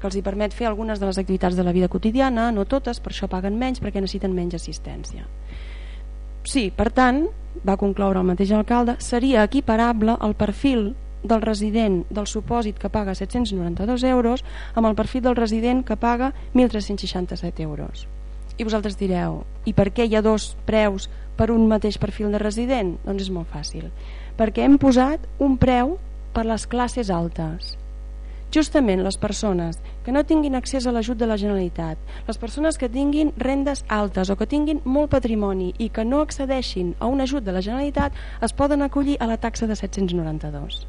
que els hi permet fer algunes de les activitats de la vida quotidiana no totes, per això paguen menys perquè necessiten menys assistència sí, per tant, va concloure el mateix alcalde seria equiparable al perfil del resident del supòsit que paga 792 euros amb el perfil del resident que paga 1.367 euros. I vosaltres direu, i per què hi ha dos preus per un mateix perfil de resident? Doncs és molt fàcil. Perquè hem posat un preu per les classes altes justament les persones que no tinguin accés a l'ajut de la Generalitat, les persones que tinguin rendes altes o que tinguin molt patrimoni i que no accedeixin a un ajut de la Generalitat es poden acollir a la taxa de 792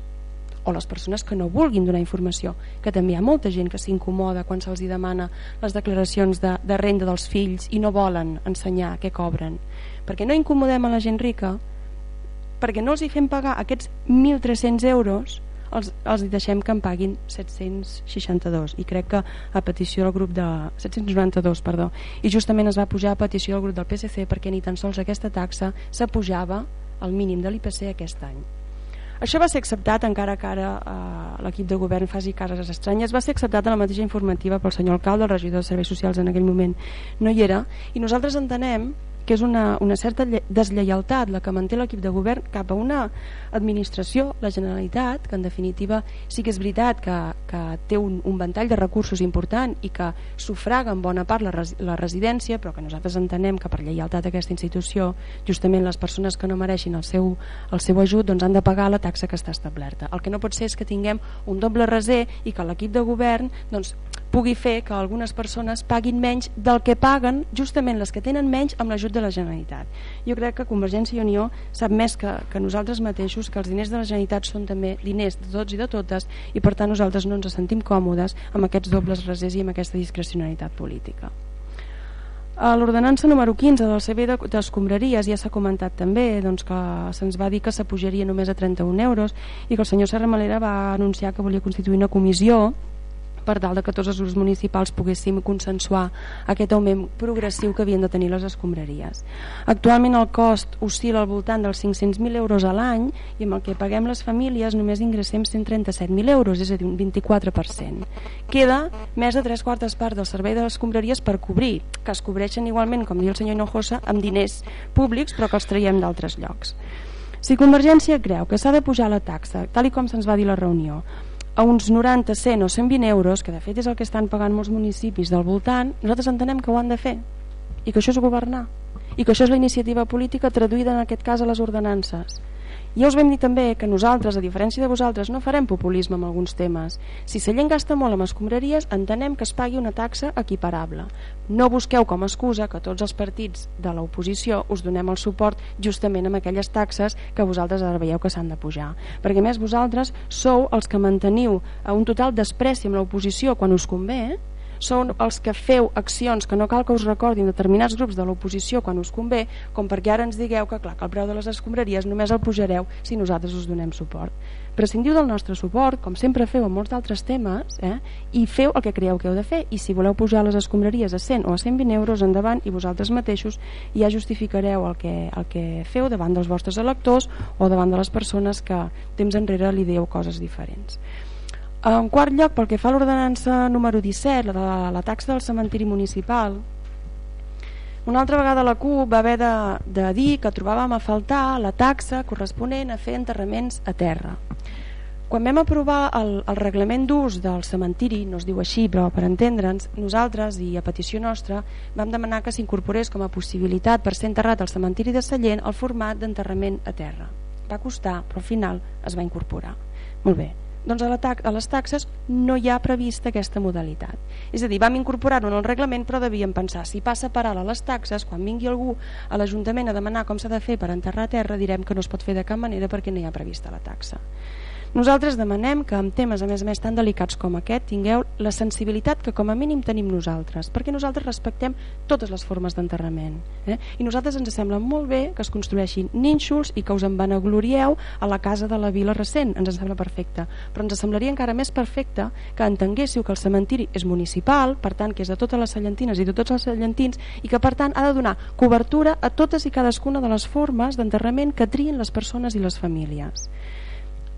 o les persones que no vulguin donar informació, que també hi ha molta gent que s'incomoda quan se'ls demana les declaracions de, de renda dels fills i no volen ensenyar què cobren. Perquè no incomodem a la gent rica, perquè no els hi fem pagar aquests 1.300 euros els, els deixem que en paguin 762 i crec que a petició del grup de 792 perdó. I justament es va pujar a petició del grup del PSC perquè ni tan sols aquesta taxa s'apujava al mínim de l'IPC aquest any. Això va ser acceptat encara que ara eh, l'equip de govern faci cases estranyes. Va ser acceptat a la mateixa informativa pel senyor alcalde, el regidor de Serveis Socials en aquell moment no hi era. I nosaltres entenem que és una, una certa deslleialtat la que manté l'equip de govern cap a una administració, la Generalitat, que en definitiva sí que és veritat que, que té un, un ventall de recursos important i que sufraga en bona part la, res, la residència, però que nosaltres entenem que per lleialtat a aquesta institució, justament les persones que no mereixin el seu, el seu ajut doncs han de pagar la taxa que està establerta. El que no pot ser és que tinguem un doble reser i que l'equip de govern doncs, pugui fer que algunes persones paguin menys del que paguen justament les que tenen menys amb l'ajut de la Generalitat. Jo crec que Convergència i Unió sap més que, que nosaltres mateixos que els diners de la Generalitat són també diners de tots i de totes i per tant nosaltres no ens sentim còmodes amb aquests dobles resers i amb aquesta discrecionalitat política. L'ordenança número 15 del CB d'escombraries ja s'ha comentat també doncs, que se'ns va dir que s'apujaria només a 31 euros i que el senyor Serra Malera va anunciar que volia constituir una comissió per tal de que tots els grups municipals poguéssim consensuar aquest augment progressiu que havien de tenir les escombraries. Actualment el cost oscil·la al voltant dels 500.000 euros a l'any i amb el que paguem les famílies només ingressem 137.000 euros, és a dir, un 24%. Queda més de tres quartes parts del servei de les escombraries per cobrir, que es cobreixen igualment, com diu el senyor Hinojosa, amb diners públics però que els traiem d'altres llocs. Si Convergència creu que s'ha de pujar la taxa, tal i com se'ns va dir la reunió, a uns 90, 100 o 120 euros, que de fet és el que estan pagant molts municipis del voltant, nosaltres entenem que ho han de fer. I que això és governar. I que això és la iniciativa política traduïda en aquest cas a les ordenances ja us vam dir també que nosaltres, a diferència de vosaltres, no farem populisme amb alguns temes. Si gent gasta molt amb escombraries, entenem que es pagui una taxa equiparable. No busqueu com a excusa que tots els partits de l'oposició us donem el suport justament amb aquelles taxes que vosaltres ara veieu que s'han de pujar. Perquè més vosaltres sou els que manteniu un total despreci amb l'oposició quan us convé, eh? Són els que feu accions que no cal que us recordin determinats grups de l'oposició quan us convé, com perquè ara ens digueu que clar que el preu de les escombraries només el pujareu si nosaltres us donem suport. Prescindiu del nostre suport, com sempre feu en molts d'altres temes, eh? i feu el que creieu que heu de fer. I si voleu pujar les escombraries a 100 o a 120 euros, endavant, i vosaltres mateixos ja justificareu el que, el que feu davant dels vostres electors o davant de les persones que temps enrere li dieu coses diferents. En quart lloc, pel que fa a l'ordenança número 17, la de la, la taxa del cementiri municipal, una altra vegada la CUP va haver de, de dir que trobàvem a faltar la taxa corresponent a fer enterraments a terra. Quan vam aprovar el, el reglament d'ús del cementiri, no es diu així però per entendre'ns, nosaltres i a petició nostra vam demanar que s'incorporés com a possibilitat per ser enterrat al cementiri de Sallent el format d'enterrament a terra. Va costar, però al final es va incorporar. Molt bé, doncs a, a les taxes no hi ha prevista aquesta modalitat. És a dir, vam incorporar-ho en el reglament però devíem pensar, si passa per a les taxes, quan vingui algú a l'Ajuntament a demanar com s'ha de fer per enterrar terra, direm que no es pot fer de cap manera perquè no hi ha prevista la taxa. Nosaltres demanem que amb temes a més a més tan delicats com aquest tingueu la sensibilitat que com a mínim tenim nosaltres, perquè nosaltres respectem totes les formes d'enterrament. Eh? I nosaltres ens sembla molt bé que es construeixin nínxols i que us en vanaglorieu a la casa de la vila recent, ens sembla perfecte. Però ens semblaria encara més perfecte que entenguéssiu que el cementiri és municipal, per tant que és de totes les cellentines i de tots els cellentins i que per tant ha de donar cobertura a totes i cadascuna de les formes d'enterrament que trien les persones i les famílies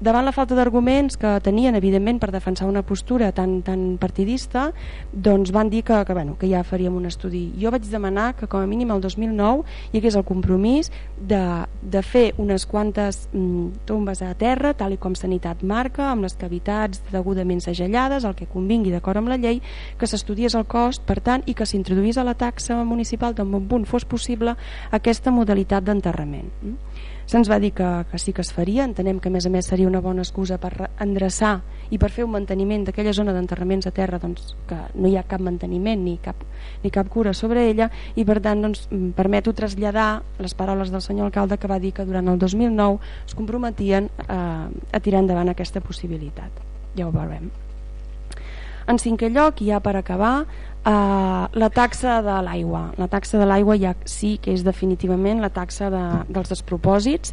davant la falta d'arguments que tenien evidentment per defensar una postura tan, tan partidista doncs van dir que, que, bueno, que ja faríem un estudi jo vaig demanar que com a mínim el 2009 hi hagués el compromís de, de fer unes quantes mm, tombes a terra tal i com Sanitat marca amb les cavitats degudament segellades el que convingui d'acord amb la llei que s'estudiés el cost per tant i que s'introduís a la taxa municipal d'un bon punt fos possible aquesta modalitat d'enterrament mm? Se'ns va dir que, que sí que es faria, entenem que a més a més seria una bona excusa per endreçar i per fer un manteniment d'aquella zona d'enterraments a terra doncs, que no hi ha cap manteniment ni cap, ni cap cura sobre ella i per tant doncs, permeto traslladar les paraules del senyor alcalde que va dir que durant el 2009 es comprometien eh, a tirar endavant aquesta possibilitat. Ja ho veurem. En cinquè lloc, ja per acabar, Uh, la taxa de l'aigua. La taxa de l'aigua ja sí que és definitivament la taxa de, dels despropòsits.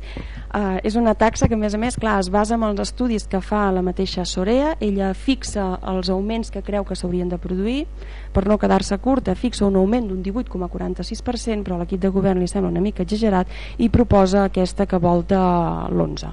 Uh, és una taxa que a més a més clar, es basa en els estudis que fa la mateixa Sorea. Ella fixa els augments que creu que s'haurien de produir. Per no quedar-se curta fixa un augment d'un 18,46% però a l'equip de govern li sembla una mica exagerat i proposa aquesta que volta l'11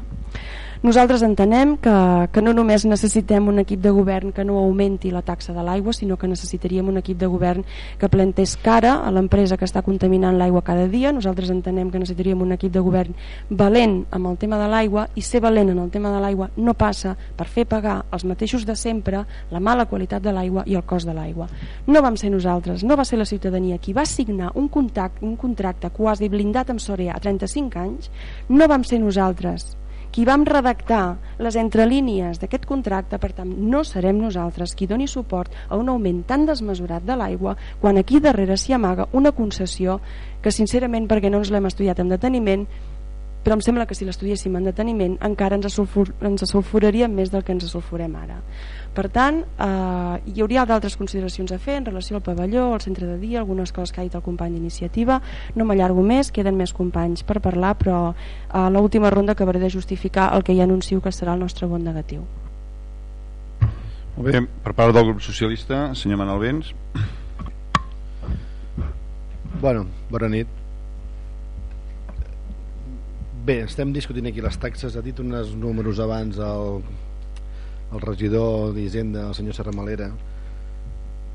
nosaltres entenem que, que no només necessitem un equip de govern que no augmenti la taxa de l'aigua, sinó que necessitaríem un equip de govern que plantés cara a l'empresa que està contaminant l'aigua cada dia. Nosaltres entenem que necessitaríem un equip de govern valent amb el tema de l'aigua i ser valent en el tema de l'aigua no passa per fer pagar els mateixos de sempre la mala qualitat de l'aigua i el cost de l'aigua. No vam ser nosaltres, no va ser la ciutadania qui va signar un, contact, un contracte quasi blindat amb Sorea a 35 anys, no vam ser nosaltres qui vam redactar les entrelínies d'aquest contracte, per tant, no serem nosaltres qui doni suport a un augment tan desmesurat de l'aigua quan aquí darrere s'hi amaga una concessió que, sincerament, perquè no ens l'hem estudiat amb deteniment, però em sembla que si l'estudiéssim en deteniment encara ens, sulfur, ens sulfuraríem més del que ens sulfurem ara. Per tant, eh, hi hauria d'altres consideracions a fer en relació al pavelló, al centre de dia, algunes coses que ha dit el company d'iniciativa. No m'allargo més, queden més companys per parlar, però a l'última ronda acabaré de justificar el que ja anuncio que serà el nostre vot negatiu. Molt bé, per part del grup socialista, senyor Manel Vents. Bueno, bona nit. Bé, estem discutint aquí les taxes, ha dit uns números abans el el regidor d'Hisenda, el senyor Serramalera,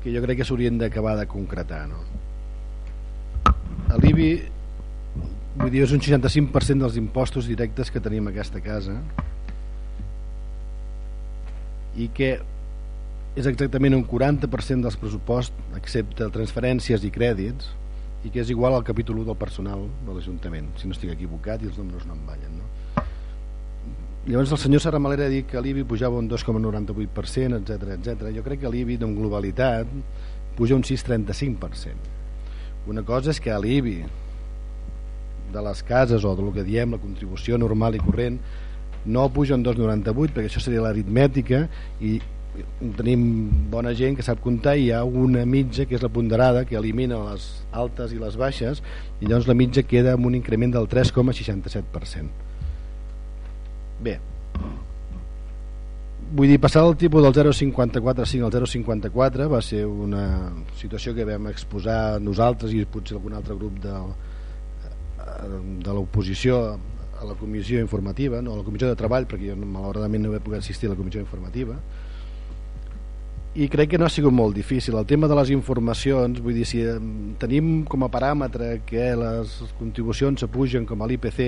que jo crec que s'haurien d'acabar de concretar. No? L'IBI és un 65% dels impostos directes que tenim a aquesta casa i que és exactament un 40% dels pressupost excepte transferències i crèdits i que és igual al capítol 1 del personal de l'Ajuntament si no estic equivocat i els números no em ballen no? Llavors el senyor Saramalera ha dit que l'IBI pujava un 2,98% etc etc. jo crec que l'IBI en globalitat puja un 6,35% una cosa és que l'IBI de les cases o del que diem la contribució normal i corrent no puja un 2,98 perquè això seria l'aritmètica i tenim bona gent que sap comptar i hi ha una mitja que és la ponderada que elimina les altes i les baixes i llavors la mitja queda amb un increment del 3,67% Bé, vull dir, passar del tipus del 0,54 5 al 0,54 va ser una situació que vam exposar nosaltres i potser algun altre grup de, de l'oposició a la comissió informativa, no a la comissió de treball, perquè jo malauradament no vaig poder assistir a la comissió informativa, i crec que no ha sigut molt difícil el tema de les informacions vull dir, si tenim com a paràmetre que les contribucions s'apugen com a l'IPC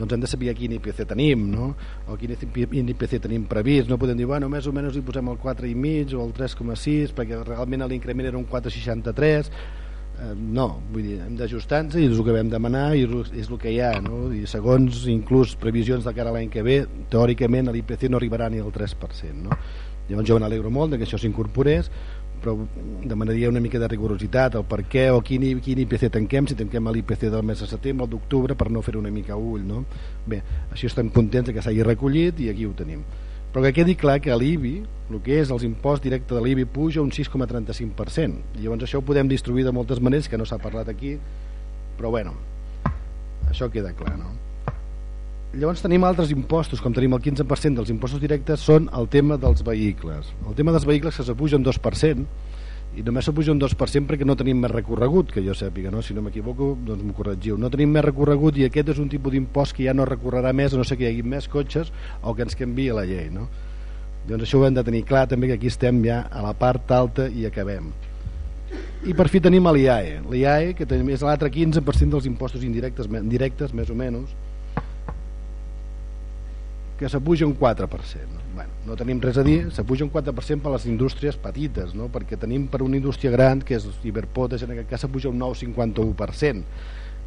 doncs hem de saber quin IPC tenim no? o quin IPC tenim previst no podem dir, bueno, més o menys li posem el 4,5 o el 3,6 perquè realment l'increment era un 4,63 eh, no, vull dir, hem d'ajustar-nos i és el que vam demanar i és el que hi ha no? I segons inclús previsions de cara a l'any que ve teòricament l'IPC no arribarà ni al 3% no? Llavors jo me n'alegro molt que això s'incorporés però demanaria una mica de rigorositat el per què o quin, quin IPC tanquem si tanquem l'IPC del mes de setembre o d'octubre per no fer una mica a ull no? bé, així estem contents que s'hagi recollit i aquí ho tenim però que quedi clar que l'IBI el que és els imposts directes de l'IBI puja un 6,35% llavors això ho podem distribuir de moltes maneres que no s'ha parlat aquí però bueno això queda clar no? Llavors tenim altres impostos, com tenim el 15% dels impostos directes, són el tema dels vehicles. El tema dels vehicles que s'apuja en 2%, i només s'apuja un 2% perquè no tenim més recorregut que jo sàpiga, no? si no m'equivoco doncs m'ho corregiu, no tenim més recorregut i aquest és un tipus d'impost que ja no recorrerà més no sé que hi hagi més cotxes o que ens canvi la llei no? doncs això ho hem de tenir clar també que aquí estem ja a la part alta i acabem i per fi tenim l'IAE l'IAE que és l'altre 15% dels impostos indirectes directes més o menys que s'apuja un 4% bueno, no tenim res a dir, s'apuja un 4% per les indústries petites, no? perquè tenim per una indústria gran, que és Iberpotes, en aquest cas s'apuja un 9,51%,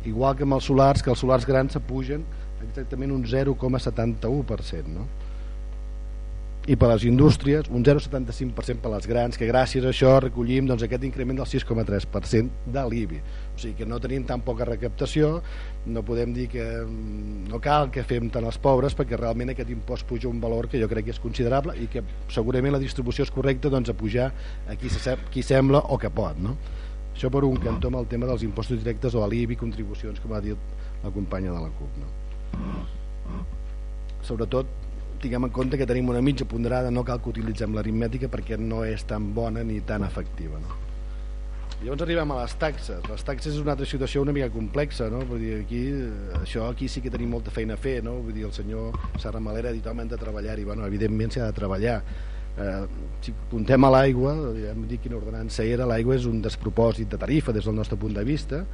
igual que amb els solars, que els solars grans s'apugen exactament un 0,71%. No? i per les indústries un 0,75% per les grans que gràcies a això recollim doncs, aquest increment del 6,3% de l'IBI o sigui que no tenim tan poca recaptació no podem dir que mm, no cal que fem tant els pobres perquè realment aquest impost puja un valor que jo crec que és considerable i que segurament la distribució és correcta doncs, a pujar a qui, se, qui sembla o que pot no? això per un cantó amb el tema dels impostos directes o l'IBI contribucions com ha dit la companya de la CUP no? sobretot tinguem en compte que tenim una mitja ponderada, no cal que utilitzem l'aritmètica perquè no és tan bona ni tan efectiva. No? Llavors arribem a les taxes. Les taxes és una altra situació una mica complexa, no? Vull dir, aquí, això aquí sí que tenim molta feina a fer, no? Vull dir, el senyor Serra Malera ha dit home, hem de treballar-hi. Bueno, evidentment s'ha de treballar. Eh, si apuntem a l'aigua, ja hem dit quina ordenança era, l'aigua és un despropòsit de tarifa des del nostre punt de vista,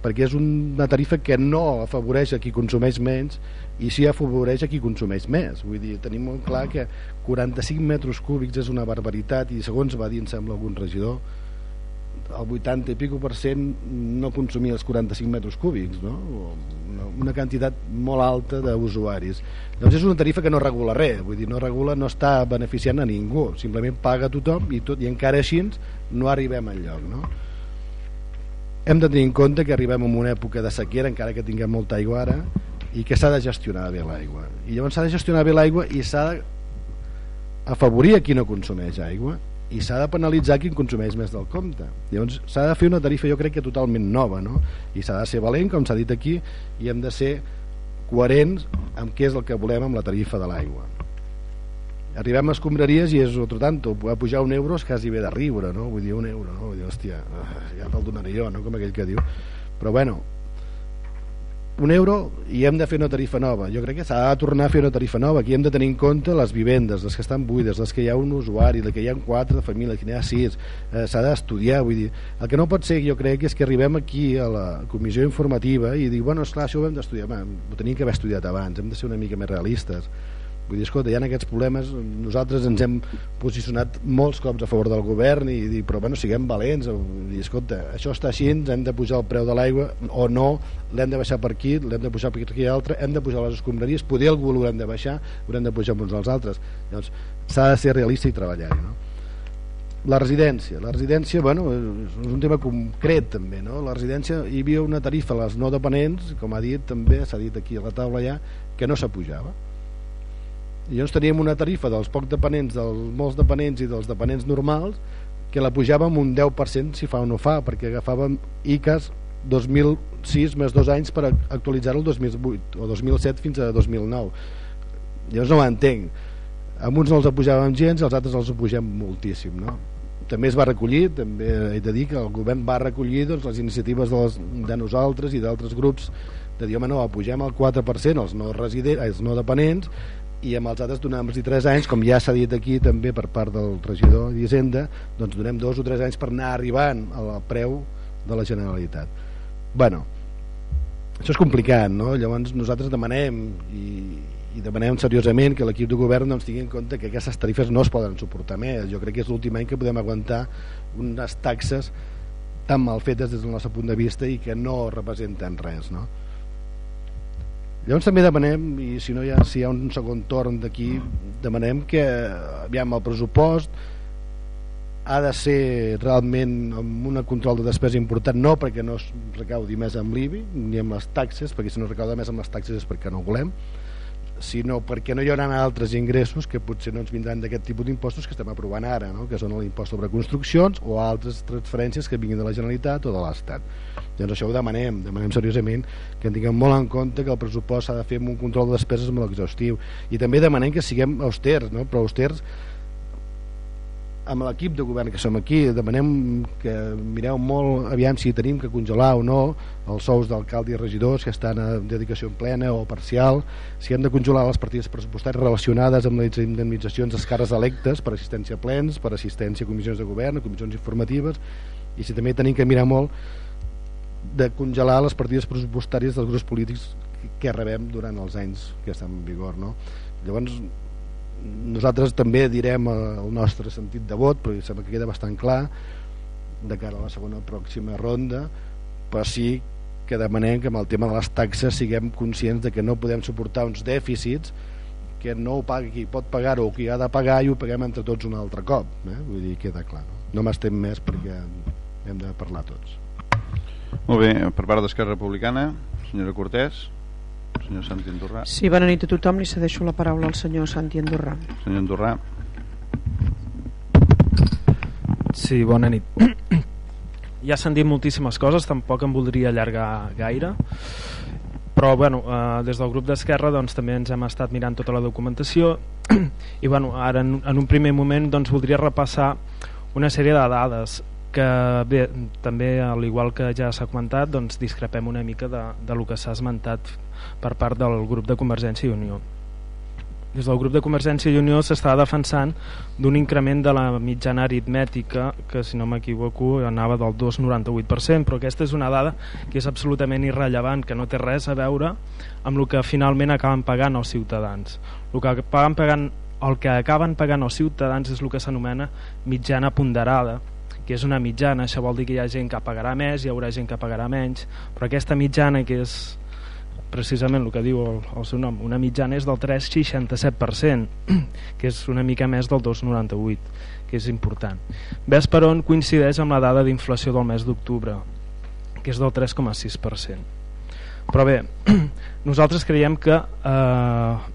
perquè és una tarifa que no afavoreix a qui consumeix menys i sí afavoreix a qui consumeix més vull dir, tenim molt clar que 45 metres cúbics és una barbaritat i segons va dir, em sembla, algun regidor el 80 i pico per cent no consumia els 45 metres cúbics no? una, una quantitat molt alta d'usuaris doncs és una tarifa que no regula res vull dir, no regula, no està beneficiant a ningú simplement paga tothom i, tot, i encara així no arribem al lloc no? hem de tenir en compte que arribem en una època de sequera encara que tinguem molta aigua ara i que s'ha de gestionar bé l'aigua i llavors s'ha de gestionar bé l'aigua i s'ha d'afavorir a qui no consumeix aigua i s'ha de penalitzar qui consumeix més del compte llavors s'ha de fer una tarifa jo crec que totalment nova no? i s'ha de ser valent com s'ha dit aquí i hem de ser coherents amb què és el que volem amb la tarifa de l'aigua arribem a escombraries i és otro tanto pujar un euro és quasi bé de riure no? vull dir un euro no? vull dir, hòstia, ja te'l donaré jo no? com aquell que diu però bueno, un euro i hem de fer una tarifa nova. Jo crec que s'ha de tornar a fer una tarifa nova. Aquí hem de tenir en compte les vivendes, les que estan buides les que hi ha un usuari, les que hi ha quatre de família que n'hi ha sis, eh, s'ha d'estudiar vull dir, el que no pot ser jo crec és que arribem aquí a la comissió informativa i dir, bueno, esclar, això ho hem d'estudiar. Ho tenim que haver estudiat abans, hem de ser una mica més realistes Vull dir, escolta, hi ha aquests problemes, nosaltres ens hem posicionat molts cops a favor del govern i dir, però bueno, siguem valents, dir, escolta, això està així, hem de pujar el preu de l'aigua o no, l'hem de baixar per aquí, l'hem de pujar per aquí altre, hem de pujar les escombraries, poder algú l'haurem de baixar, haurem de pujar uns als altres. Llavors, s'ha de ser realista i treballar-hi, no? La residència, la residència, bueno, és un tema concret també, no? La residència, hi havia una tarifa a les no dependents, com ha dit també, s'ha dit aquí a la taula ja, que no s'apujava i llavors teníem una tarifa dels pocs dependents, dels molts dependents i dels dependents normals que la pujàvem un 10% si fa o no fa, perquè agafàvem ICAS 2006 més dos anys per actualitzar el 2008 o 2007 fins a 2009 llavors no ho entenc a uns no els apujàvem gens i als altres els apugem moltíssim no? també es va recollir també he de dir que el govern va recollir doncs, les iniciatives de, les, de nosaltres i d'altres grups de dir home no, apugem el 4% els no, residents, els no dependents i amb els altres donem-los 3 anys, com ja s'ha dit aquí també per part del regidor d'Hisenda, doncs donem dos o tres anys per anar arribant al preu de la Generalitat. bueno, això és complicat, no? Llavors nosaltres demanem i, i demanem seriosament que l'equip de govern doncs, tingui en compte que aquestes tarifes no es poden suportar més. Jo crec que és l'últim any que podem aguantar unes taxes tan mal fetes des del nostre punt de vista i que no representen res, no? Llavors també demanem, i si no hi ha, si hi ha un segon torn d'aquí, demanem que aviam el pressupost ha de ser realment amb un control de despesa important, no perquè no es recaudi més amb l'IBI ni amb les taxes, perquè si no es recauda més amb les taxes és perquè no volem, sinó perquè no hi haurà altres ingressos que potser no ens vindran d'aquest tipus d'impostos que estem aprovant ara, no? que són l'impost sobre construccions o altres transferències que vinguin de la Generalitat o de l'Estat. Doncs això ho demanem, demanem seriosament que tinguem molt en compte que el pressupost s'ha de fer amb un control de despeses molt exhaustiu. I també demanem que siguem austers, no? però austers, amb l'equip de govern que som aquí demanem que mireu molt aviam si tenim que congelar o no els sous d'alcalde i regidors que estan en dedicació plena o parcial si hem de congelar les partides pressupostàries relacionades amb les indemnitzacions dels cares electes per assistència a plens, per assistència a comissions de govern, a comissions informatives i si també tenim que mirar molt de congelar les partides pressupostàries dels grups polítics que rebem durant els anys que estan en vigor no? llavors nosaltres també direm el nostre sentit de vot perquè sembla que queda bastant clar de cara a la segona pròxima ronda però sí que demanem que amb el tema de les taxes siguem conscients de que no podem suportar uns dèficits que no ho pagui qui pot pagar o qui ha de pagar i ho paguem entre tots un altre cop eh? vull dir, queda clar no, no m'estem més perquè hem de parlar tots molt bé, per part d'Esquerra Republicana senyora Cortés senyor Santi Andorrà. Sí, bona nit a tothom, li cedeixo la paraula al senyor Santi Andorrà. Senyor Andorrà. Sí, bona nit. <clears throat> ja s'han dit moltíssimes coses, tampoc em voldria allargar gaire, però bueno, eh, des del grup d'Esquerra doncs, també ens hem estat mirant tota la documentació <clears throat> i bueno, ara en, en un primer moment doncs, voldria repassar una sèrie de dades que bé, també al igual que ja s'ha comentat doncs discrepem una mica de, de lo que s'ha esmentat per part del grup de Convergència i Unió. Des del grup de Convergència i Unió s'està defensant d'un increment de la mitjana aritmètica que si no m'equivoco anava del 2,98% però aquesta és una dada que és absolutament irrellevant que no té res a veure amb el que finalment acaben pagant els ciutadans. El que paguen pagant el que acaben pagant els ciutadans és el que s'anomena mitjana ponderada que és una mitjana, això vol dir que hi ha gent que pagarà més, hi haurà gent que pagarà menys, però aquesta mitjana que és precisament el que diu el, el seu nom, una mitjana és del 3,67%, <clears throat> que és una mica més del 2,98%, que és important. Ves per on coincideix amb la dada d'inflació del mes d'octubre, que és del 3,6%. Però bé, <clears throat> nosaltres creiem que eh,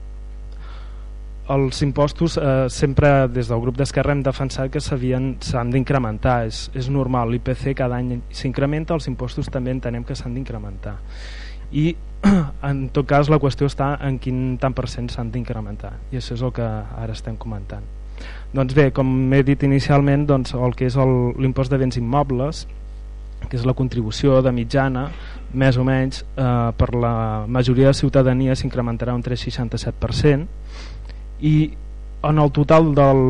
els impostos eh, sempre des del grup d'Esquerra hem defensat que s'han d'incrementar. És, és normal, l'IPC cada any s'incrementa els impostos també entenem que s'han d'incrementar. I <clears throat> en tot cas la qüestió està en quin tant per cent s'han d'incrementar. I això és el que ara estem comentant. Doncs bé, com he dit inicialment doncs el que és l'impost de béns immobles que és la contribució de mitjana més o menys eh, per la majoria de ciutadania s'incrementarà un 3,67% i en el total del,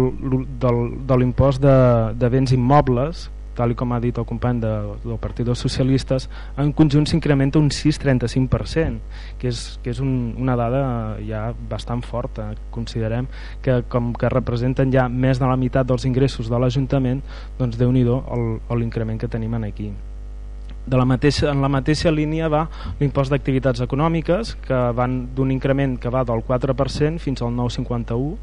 del, de l'impost de, de béns immobles tal com ha dit el company de, del Partit dels Socialistes, en conjunt s'incrementa un 6,35%, que és, que és un, una dada ja bastant forta. Considerem que com que representen ja més de la meitat dels ingressos de l'Ajuntament, doncs déu nhi l'increment que tenim aquí. De la mateixa, en la mateixa línia va l'impost d'activitats econòmiques, que van d'un increment que va del 4% fins al 9,51%,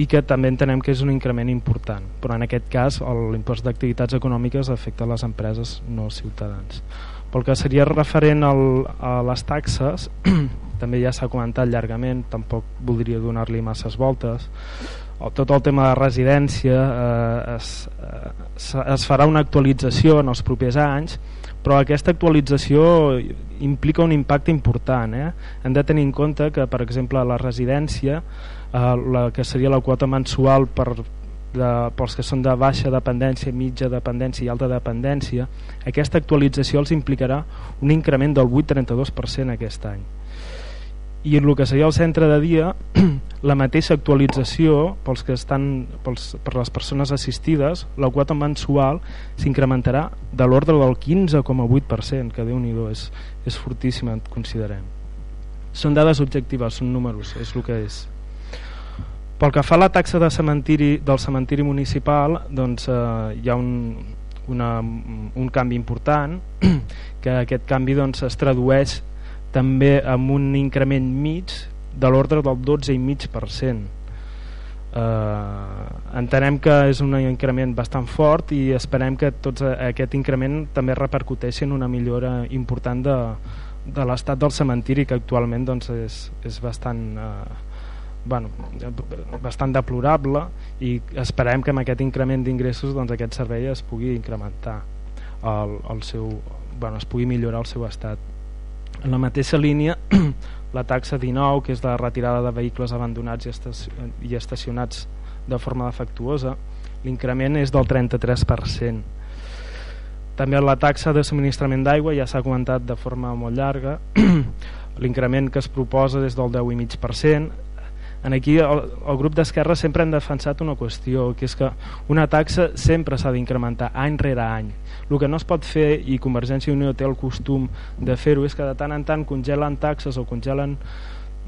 i que també entenem que és un increment important, però en aquest cas l'impost d'activitats econòmiques afecta les empreses, no els ciutadans. Pel que seria referent al, a les taxes, <clears throat> també ja s'ha comentat llargament, tampoc voldria donar-li masses voltes, tot el tema de residència eh, es, eh, es farà una actualització en els propers anys però aquesta actualització implica un impacte important eh? hem de tenir en compte que per exemple la residència eh, la que seria la quota mensual per, de, pels que són de baixa dependència, mitja dependència i alta dependència aquesta actualització els implicarà un increment del 8,32% aquest any i el que seria el centre de dia <clears throat> la mateixa actualització pels que estan, pels, per les persones assistides la quota mensual s'incrementarà de l'ordre del 15,8% que déu nhi és, és fortíssima considerem. Són dades objectives, són números és el que és. Pel que fa a la taxa de cementiri, del cementiri municipal doncs eh, hi ha un, una, un canvi important <clears throat> que aquest canvi doncs, es tradueix també amb un increment mig de l'ordre del 12,5%. Eh, entenem que és un increment bastant fort i esperem que tots aquest increment també repercuteixi en una millora important de, de l'estat del cementiri que actualment doncs, és, és bastant, eh, bueno, bastant deplorable i esperem que amb aquest increment d'ingressos doncs, aquest servei es pugui incrementar el, el seu, bueno, es pugui millorar el seu estat en la mateixa línia, <clears throat> la taxa 19, que és de retirada de vehicles abandonats i, estacionats de forma defectuosa, l'increment és del 33%. També la taxa de subministrament d'aigua ja s'ha comentat de forma molt llarga, <clears throat> l'increment que es proposa des del 10,5%, en aquí el, el grup d'Esquerra sempre hem defensat una qüestió, que és que una taxa sempre s'ha d'incrementar any rere any. El que no es pot fer, i Convergència i Unió té el costum de fer-ho, és que de tant en tant congelen taxes o congelen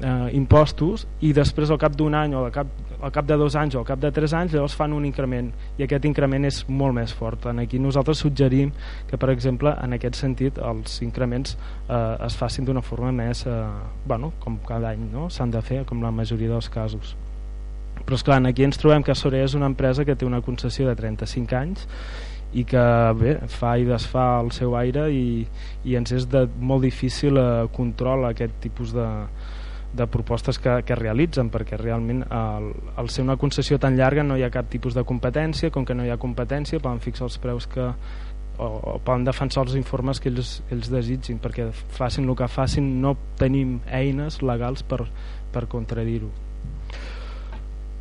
eh, impostos i després al cap d'un any o al cap, al cap de dos anys o al cap de tres anys llavors fan un increment i aquest increment és molt més fort en aquí nosaltres suggerim que per exemple en aquest sentit els increments eh, es facin d'una forma més eh, bueno, com cada any no? s'han de fer com la majoria dels casos però esclar, aquí ens trobem que Sorea és una empresa que té una concessió de 35 anys i que bé, fa i desfà el seu aire i, i ens és de molt difícil eh, control aquest tipus de, de propostes que, que realitzen perquè realment al, al ser una concessió tan llarga no hi ha cap tipus de competència com que no hi ha competència poden fixar els preus que o, o poden defensar els informes que ells, ells desitgin perquè facin el que facin no tenim eines legals per, per contradir-ho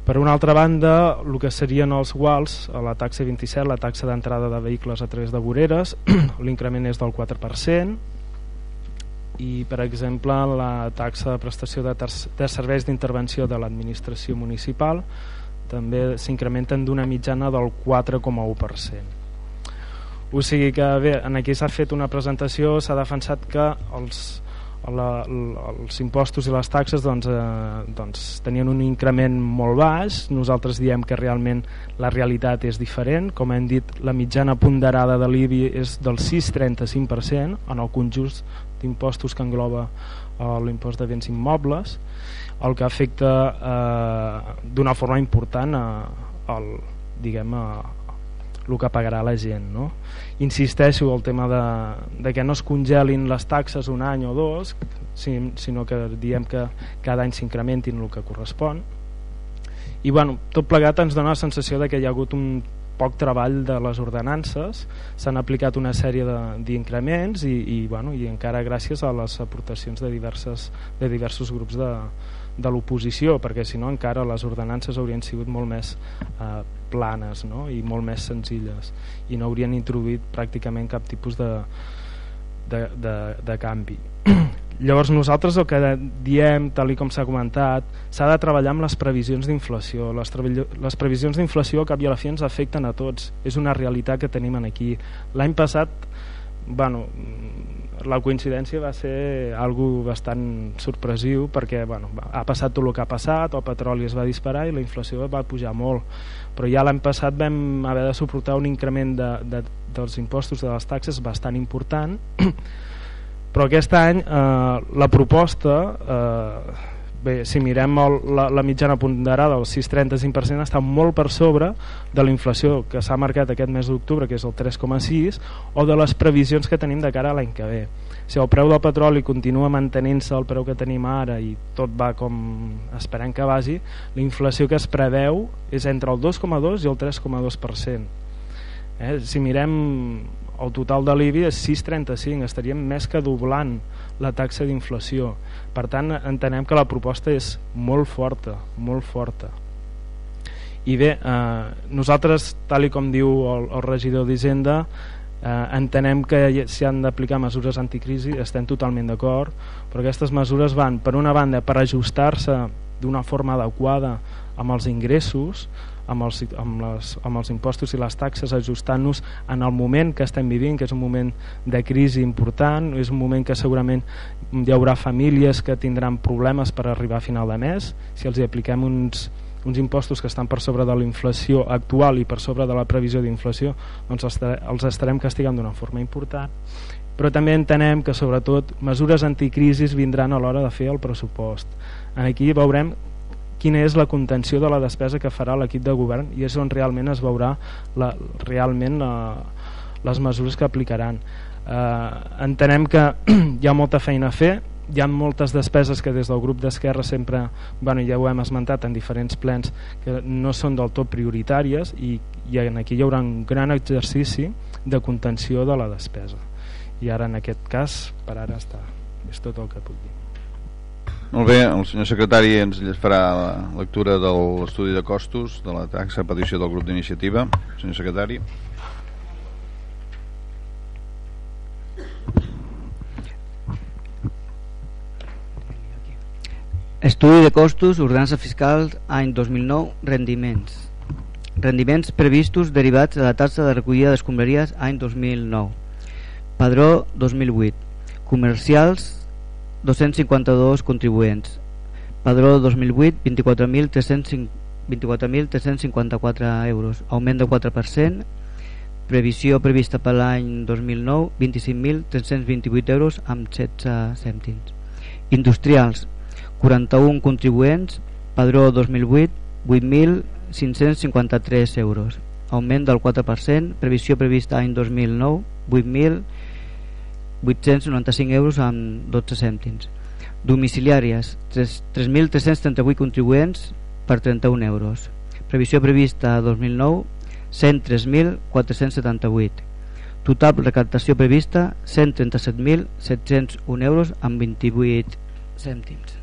per una altra banda, el que serien els guals, a la taxa 27, la taxa d'entrada de vehicles a través de voreres, <clears throat> l'increment és del 4%, i per exemple la taxa de prestació de, de serveis d'intervenció de l'administració municipal també s'incrementen d'una mitjana del 4,1% o sigui que bé, en aquí s'ha fet una presentació s'ha defensat que els, la, els impostos i les taxes doncs, eh, doncs tenien un increment molt baix nosaltres diem que realment la realitat és diferent com hem dit la mitjana ponderada de l'IBI és del 6,35% en el conjunt d'impostos que engloba eh, l'impost de béns immobles el que afecta eh, d'una forma important a, el, diguem, a, el que pagarà la gent no? Insisteixo el tema de, de que no es congelin les taxes un any o dos sinó que diem que cada any s'incrementin el que correspon. I bueno, tot plegat ens dona la sensació de que hi ha hagut un poc treball de les ordenances s'han aplicat una sèrie d'increments i, i, bueno, i encara gràcies a les aportacions de, diverses, de diversos grups de, de l'oposició perquè si no encara les ordenances haurien sigut molt més eh, planes no? i molt més senzilles i no haurien introduït pràcticament cap tipus de, de, de, de canvi <clears throat> Llavors nosaltres el que diem, tal com s'ha comentat, s'ha de treballar amb les previsions d'inflació. Les, les previsions d'inflació cap i a la fi ens afecten a tots. És una realitat que tenim aquí. L'any passat, bueno, la coincidència va ser algo bastant sorpresiu perquè bueno, ha passat tot el que ha passat, el petroli es va disparar i la inflació va pujar molt. Però ja l'any passat vam haver de suportar un increment de, de, dels impostos de les taxes bastant important però aquest any eh, la proposta eh, bé, si mirem el, la, la mitjana ponderada el 6,35% està molt per sobre de la inflació que s'ha marcat aquest mes d'octubre que és el 3,6 o de les previsions que tenim de cara a l'any que ve si el preu del petroli continua mantenint-se el preu que tenim ara i tot va com esperem que vagi la inflació que es preveu és entre el 2,2 i el 3,2% eh? si mirem el total de l'IBI és 6,35 estaríem més que doblant la taxa d'inflació. Per tant entenem que la proposta és molt forta molt forta. I bé, eh, nosaltres tal i com diu el, el regidor d'Hisenda eh, entenem que s'hi han d'aplicar mesures anticrisi estem totalment d'acord però aquestes mesures van per una banda per ajustar-se d'una forma adequada amb els ingressos amb els, amb, les, amb els impostos i les taxes ajustant-nos en el moment que estem vivint que és un moment de crisi important és un moment que segurament hi haurà famílies que tindran problemes per arribar a final de mes. Si els hi apliquem uns, uns impostos que estan per sobre de la inflació actual i per sobre de la previsió d'inflació doncs els estarem castigant d'una forma important. Però també entenem que sobretot mesures anticrisis vindran a l'hora de fer el pressupost. Aquí veurem quina és la contenció de la despesa que farà l'equip de govern i és on realment es veurà la, realment la, les mesures que aplicaran. Eh, entenem que <clears throat> hi ha molta feina a fer hi ha moltes despeses que des del grup d'Esquerra sempre, bueno, ja ho hem esmentat en diferents plens, que no són del tot prioritàries i, i aquí hi haurà un gran exercici de contenció de la despesa. I ara en aquest cas per ara està és tot el que puc dir Molt bé, el senyor secretari ens farà la lectura de l'estudi de costos de la taxa a petició del grup d'iniciativa. Senyor secretari. Estudi de costos, ordenança fiscal, any 2009, rendiments. Rendiments previstos derivats de la taxa de recollida d'escombraries any 2009. Padró 2008. Comercials 252 contribuents. Padró 2008 24.354 euros, augment de 4%. Previsió prevista per l'any 2009 25.328 euros amb 16 cèntims. Industrials 41 contribuents, padró 2008, 8.553 euros, augment del 4%, previsió prevista any 2009, 8.895 euros amb 12 cèntims. Domiciliàries, 3.338 contribuents per 31 euros. Previsió prevista 2009, 103.478. Total recaptació prevista 137.701 euros amb 28 cèntims.